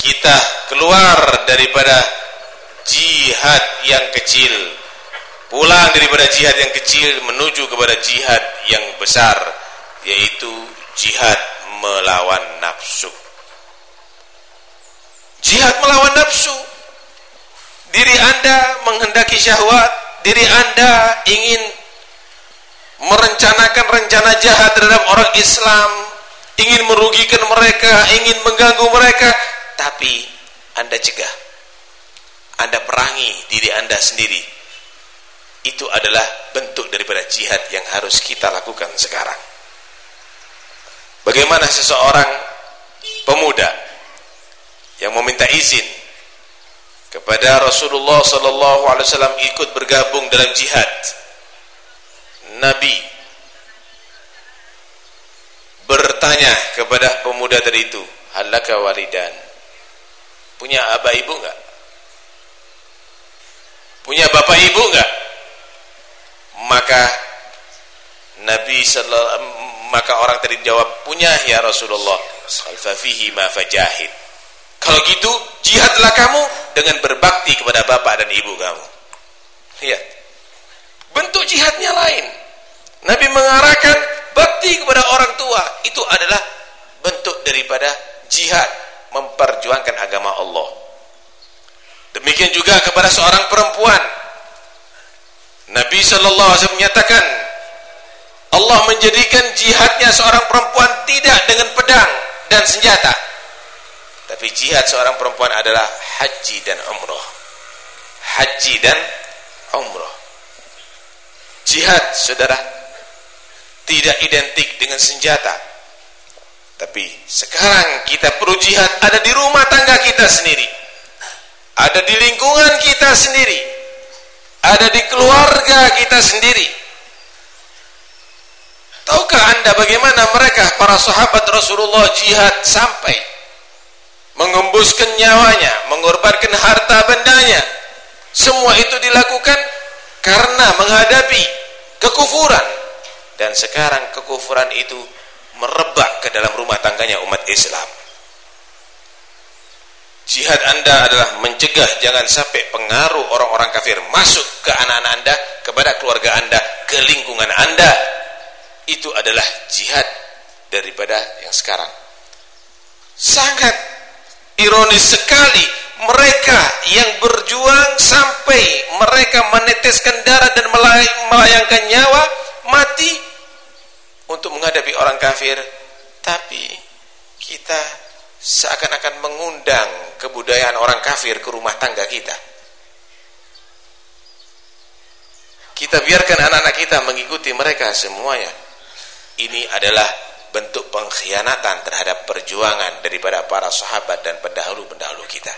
Kita keluar daripada jihad yang kecil pulang daripada jihad yang kecil menuju kepada jihad yang besar yaitu jihad melawan nafsu jihad melawan nafsu diri anda menghendaki syahwat diri anda ingin merencanakan rencana jahat terhadap orang Islam ingin merugikan mereka ingin mengganggu mereka tapi anda cegah anda perangi diri Anda sendiri. Itu adalah bentuk daripada jihad yang harus kita lakukan sekarang. Bagaimana seseorang pemuda yang meminta izin kepada Rasulullah sallallahu alaihi wasallam ikut bergabung dalam jihad. Nabi bertanya kepada pemuda tadi itu, "Halaka walidan?" Punya abah ibu enggak? Punya bapak ibu enggak? Maka Nabi sallallahu maka orang tadi jawab, "Punya ya Rasulullah." Al-fafihi ma fajahid. Kalau gitu, jihadlah kamu dengan berbakti kepada bapak dan ibu kamu. Lihat. Bentuk jihadnya lain. Nabi mengarahkan bakti kepada orang tua. Itu adalah bentuk daripada jihad memperjuangkan agama Allah. Demikian juga kepada seorang perempuan. Nabi wasallam menyatakan Allah menjadikan jihadnya seorang perempuan tidak dengan pedang dan senjata. Tapi jihad seorang perempuan adalah haji dan umrah. Haji dan umrah. Jihad, saudara, tidak identik dengan senjata. Tapi sekarang kita perlu jihad ada di rumah tangga kita sendiri ada di lingkungan kita sendiri ada di keluarga kita sendiri Tahukah anda bagaimana mereka para sahabat Rasulullah jihad sampai mengembuskan nyawanya, mengorbankan harta bendanya. Semua itu dilakukan karena menghadapi kekufuran. Dan sekarang kekufuran itu merebak ke dalam rumah tangganya umat Islam. Jihad anda adalah mencegah jangan sampai pengaruh orang-orang kafir masuk ke anak-anak anda, kepada keluarga anda, ke lingkungan anda itu adalah jihad daripada yang sekarang sangat ironis sekali mereka yang berjuang sampai mereka meneteskan darah dan melayangkan nyawa mati untuk menghadapi orang kafir. Tapi kita seakan-akan mengundang kebudayaan orang kafir ke rumah tangga kita. Kita biarkan anak-anak kita mengikuti mereka semuanya. Ini adalah bentuk pengkhianatan terhadap perjuangan daripada para sahabat dan pendahulu-pendahulu kita.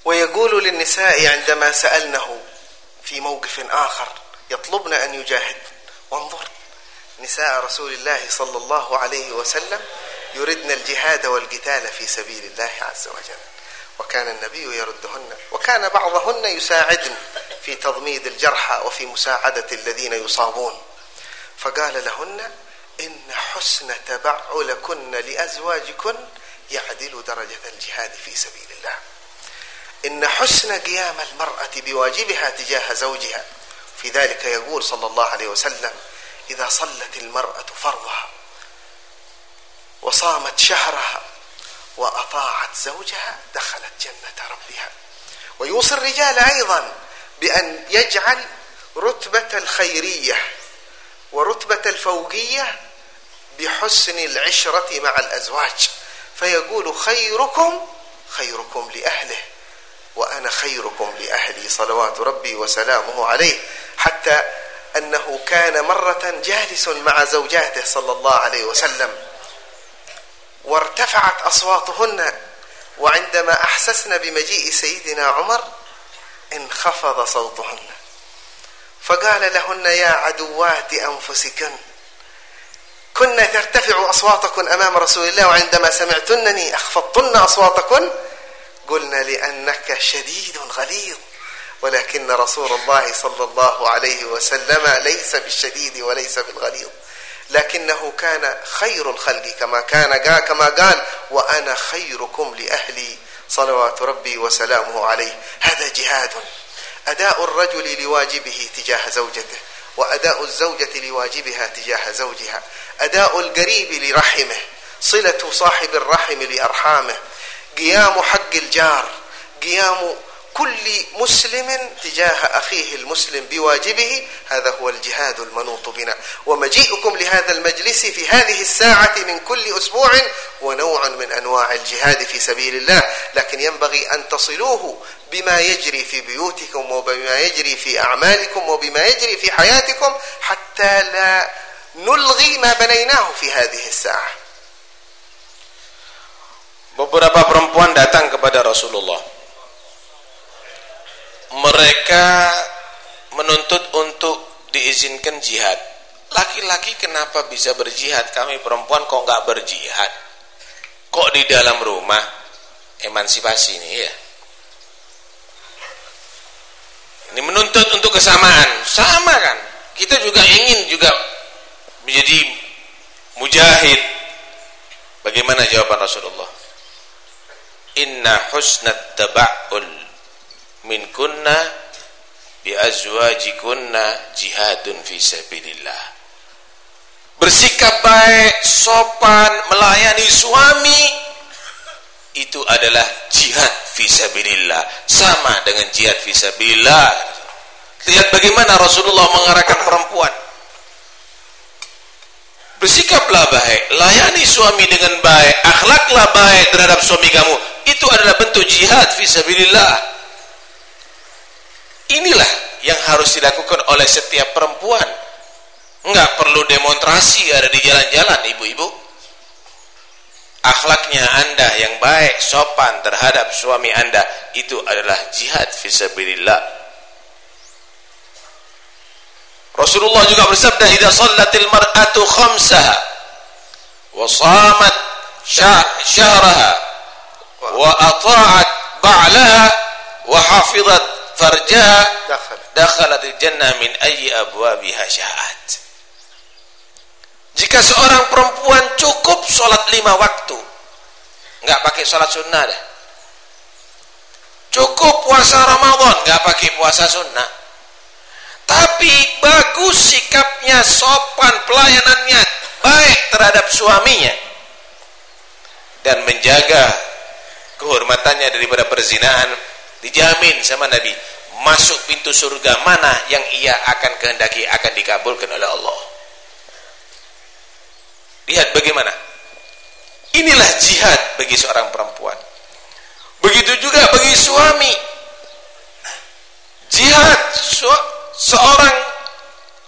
ويقول للنساء عندما سألنه في موقف آخر يطلبن أن يجاهد وانظر نساء رسول الله صلى الله عليه وسلم يردن الجهاد والقتال في سبيل الله عز وجل. وكان النبي يردهن وكان بعضهن يساعدن في تضميد الجرحى وفي مساعدة الذين يصابون. فقال لهن إن حسن تبعلكن لأزواجكن يعدل درجة الجهاد في سبيل الله. إن حسن قيام المرأة بواجبها تجاه زوجها. في ذلك يقول صلى الله عليه وسلم إذا صلت المرأة فرضها وصامت شهرها وأطاعت زوجها دخلت جنة ربها. ويوصي الرجال أيضا بأن يجعل رتبة الخيرية ورتبة الفوقية بحسن العشرة مع الأزواج فيقول خيركم خيركم لأهله وأنا خيركم لأهلي صلوات ربي وسلامه عليه حتى أنه كان مرة جالس مع زوجاته صلى الله عليه وسلم وارتفعت أصواتهن وعندما أحسسن بمجيء سيدنا عمر انخفض صوتهن فقال لهن يا عدوات أنفسكن كنا ترتفع أصواتكن أمام رسول الله وعندما سمعتنني أخفضتن أصواتكن؟ قلنا لأنك شديد غليظ ولكن رسول الله صلى الله عليه وسلم ليس بالشديد وليس بالغليظ لكنه كان خير الخلق كما كان كما قال وأنا خيركم لأهلي صلوات ربي وسلامه عليه. هذا جهاد أداء الرجل لواجبه تجاه زوجته. وأداء الزوجة لواجبها تجاه زوجها. أداء القريب لرحمه. صلة صاحب الرحم لأرحامه. قيام حق الجار. قيام كل مسلم تجاه أخيه المسلم بواجبه هذا هو الجهاد المنوط بنا. ومجيئكم لهذا المجلس في هذه الساعة من كل أسبوع ونوع من أنواع الجهاد في سبيل الله. لكن ينبغي أن تصلوه بما يجري في بيوتكم وبما يجري في أعمالكم وبما يجري في حياتكم حتى لا نلغي ما بنيناه في هذه الساعة. Beberapa perempuan datang kepada Rasulullah. Mereka menuntut untuk diizinkan jihad. Laki-laki kenapa bisa berjihad? Kami perempuan kok nggak berjihad? Kok di dalam rumah? Emansipasi ini ya. Ini menuntut untuk kesamaan. Sama kan? Kita juga ingin juga menjadi mujahid. Bagaimana jawaban Rasulullah? Inna husnat taba'ul min kunna bi azwajikunna jihadun fi sabilillah. Bersikap baik sopan melayani suami itu adalah jihad fi sabilillah. Sama dengan jihad fi sabilillah. Lihat bagaimana Rasulullah mengarahkan perempuan. Bersikaplah baik layani suami dengan baik akhlaklah baik terhadap suami kamu. Itu adalah bentuk jihad fi sabilillah Inilah yang harus dilakukan oleh setiap perempuan. Enggak perlu demonstrasi ada di jalan-jalan ibu-ibu. Akhlaknya anda yang baik, sopan terhadap suami anda itu adalah jihad fisabilillah. Rasulullah juga bersabda idza shallatil mar'atu khamsaha wa shamat syahraha wa ata'at ba'laha wa hafizat farjaha dakhalat jannah min ayyi abwabiha sya'at jika seorang perempuan cukup sholat lima waktu nggak pakai sholat sunnah dah. Cukup puasa Ramadan nggak pakai puasa sunnah. Tapi bagus sikapnya sopan pelayanannya baik terhadap suaminya. Dan menjaga kehormatannya daripada perzinaan dijamin sama Nabi masuk pintu surga mana yang ia akan kehendaki akan dikabulkan oleh Allah. Lihat bagaimana. Inilah jihad bagi seorang perempuan. Begitu juga bagi suami. Jihad seorang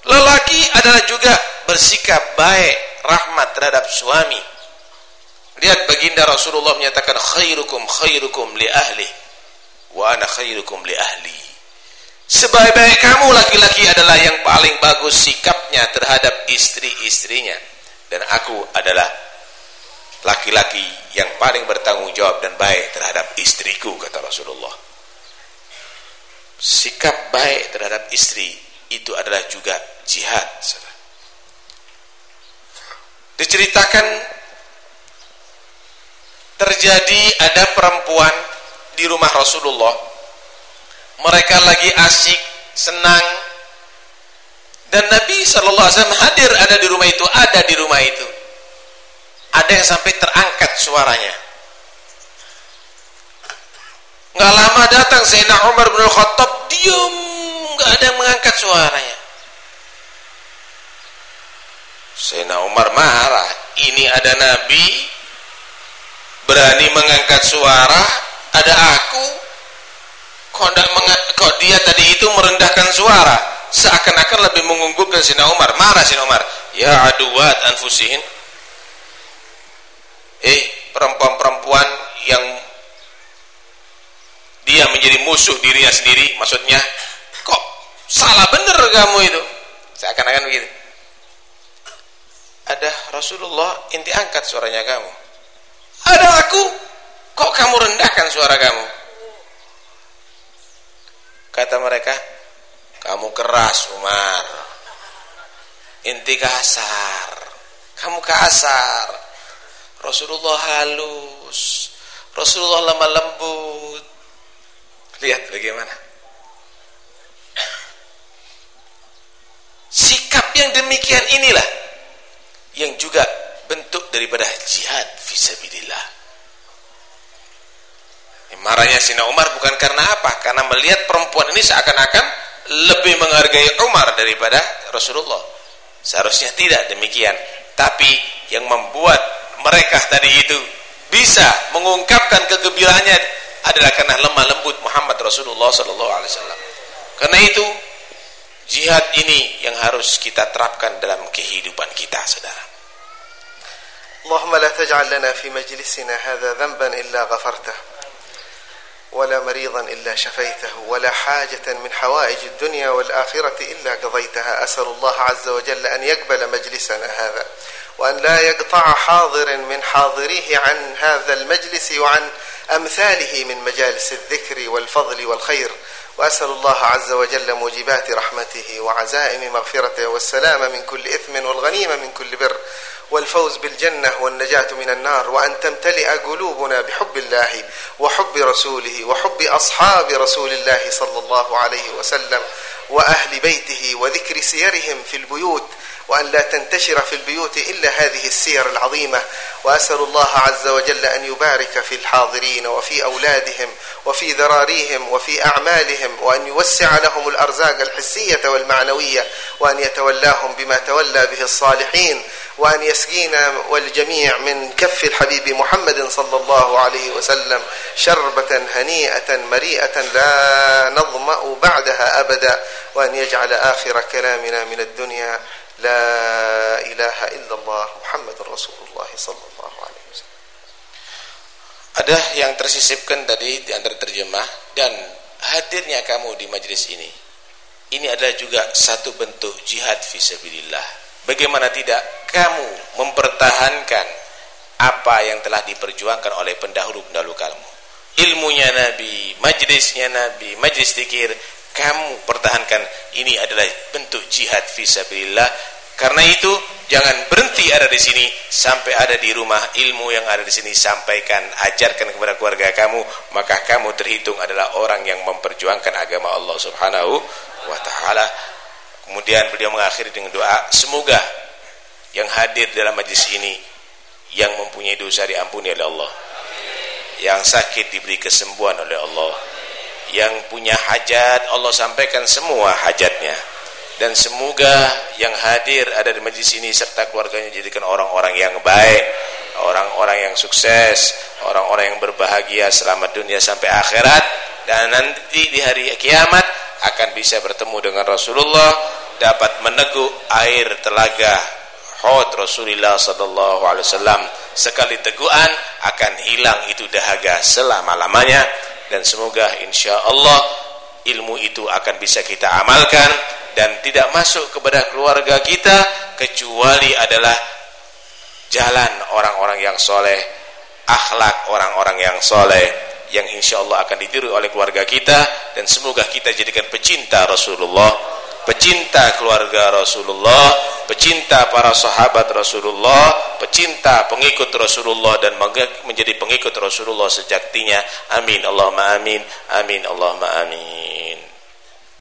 lelaki adalah juga bersikap baik rahmat terhadap suami. Lihat baginda Rasulullah menyatakan khairukum khairukum li ahli wa ana khairukum li ahli sebaik-baik kamu laki-laki adalah yang paling bagus sikapnya terhadap istri-istrinya. Dan aku adalah laki-laki yang paling bertanggung jawab dan baik terhadap istriku kata Rasulullah. Sikap baik terhadap istri itu adalah juga jihad diceritakan terjadi ada perempuan di rumah Rasulullah mereka lagi asik senang dan Nabi Shallallahu Alaihi Wasallam hadir ada di rumah itu ada di rumah itu ada yang sampai terangkat suaranya Nggak lama datang Sayyidina Umar bin Khattab diam, nggak ada yang mengangkat suaranya. Sayyidina Umar marah. Ini ada Nabi berani mengangkat suara, ada aku. Kok, dia tadi itu merendahkan suara, seakan-akan lebih mengunggulkan Sayyidina Umar. Marah Sayyidina Umar. Ya aduat anfusihin. Eh, perempuan-perempuan yang dia menjadi musuh dirinya sendiri maksudnya kok salah bener kamu itu seakan-akan begitu ada Rasulullah inti angkat suaranya kamu ada aku kok kamu rendahkan suara kamu kata mereka kamu keras Umar. Inti kasar. Kamu kasar. Rasulullah halus. Rasulullah lemah lembut. Lihat bagaimana. Sikap yang demikian inilah yang juga bentuk daripada jihad fisabilillah. Marahnya Sina Umar bukan karena apa? Karena melihat perempuan ini seakan-akan lebih menghargai Umar daripada Rasulullah. Seharusnya tidak demikian. Tapi yang membuat mereka tadi itu bisa mengungkapkan kegembiraannya adalah karena lemah lembut Muhammad Rasulullah sallallahu alaihi wasallam. Karena itu jihad ini yang harus kita terapkan dalam kehidupan kita, Saudara. اللهم لا تجعل لنا في مجلسنا هذا ذنبا إلا غفرته ولا مريضا إلا شفيته ولا حاجة من حوائج الدنيا والآخرة إلا قضيتها. أسأل الله عز وجل أن يقبل مجلسنا هذا وأن لا يقطع حاضر من حاضريه عن هذا المجلس وعن أمثاله من مجالس الذكر والفضل والخير. وأسأل الله عز وجل موجبات رحمته وعزائم مغفرته والسلام من كل إثم والغنيمة من كل بر. والفوز بالجنة والنجاة من النار وأن تمتلئ قلوبنا بحب الله وحب رسوله وحب أصحاب رسول الله صلى الله عليه وسلم وأهل بيته وذكر سيرهم في البيوت وأن لا تنتشر في البيوت إلا هذه السير العظيمة. وأسأل الله عز وجل أن يبارك في الحاضرين وفي أولادهم وفي ذراريهم وفي أعمالهم وأن يوسع لهم الأرزاق الحسية والمعنوية وأن يتولاهم بما تولى به الصالحين وأن يسقينا والجميع من كف الحبيب محمد صلى الله عليه وسلم شربة هنيئة مريئة لا نظمأ بعدها أبدا وأن يجعل آخر كلامنا من الدنيا لا إله إلا الله محمد رسول الله صلى الله عليه وسلم Ada yang tersisipkan tadi di antara terjemah dan hadirnya kamu di majlis ini ini adalah juga satu bentuk jihad fisabilillah. Bagaimana tidak Kamu mempertahankan apa yang telah diperjuangkan oleh pendahulu-pendahulu kamu. Ilmunya Nabi, majlisnya Nabi, majlis zikir, kamu pertahankan ini adalah bentuk jihad fisabilillah. Karena itu jangan berhenti ada di sini sampai ada di rumah ilmu yang ada di sini sampaikan, ajarkan kepada keluarga kamu, maka kamu terhitung adalah orang yang memperjuangkan agama Allah Subhanahu wa taala. Kemudian beliau mengakhiri dengan doa, semoga yang hadir dalam majlis ini yang mempunyai dosa diampuni oleh Allah. Yang sakit diberi kesembuhan oleh Allah. Yang punya hajat Allah sampaikan semua hajatnya. Dan semoga yang hadir ada di majlis ini serta keluarganya jadikan orang-orang yang baik, orang-orang yang sukses, orang-orang yang berbahagia selama dunia sampai akhirat dan nanti di hari kiamat akan bisa bertemu dengan Rasulullah dapat meneguk air telaga haud Rasulullah sallallahu alaihi wasallam sekali teguhan akan hilang itu dahaga selama-lamanya. Dan semoga insyaallah ilmu itu akan bisa kita amalkan dan tidak masuk kepada keluarga kita kecuali adalah jalan orang-orang yang soleh akhlak orang-orang yang soleh yang insya Allah akan ditiru oleh keluarga kita. Dan semoga kita jadikan pecinta Rasulullah pecinta keluarga Rasulullah pecinta para sahabat Rasulullah pecinta pengikut Rasulullah dan menjadi pengikut Rasulullah sejatinya. Amin Allahumma amin amin Allahumma amin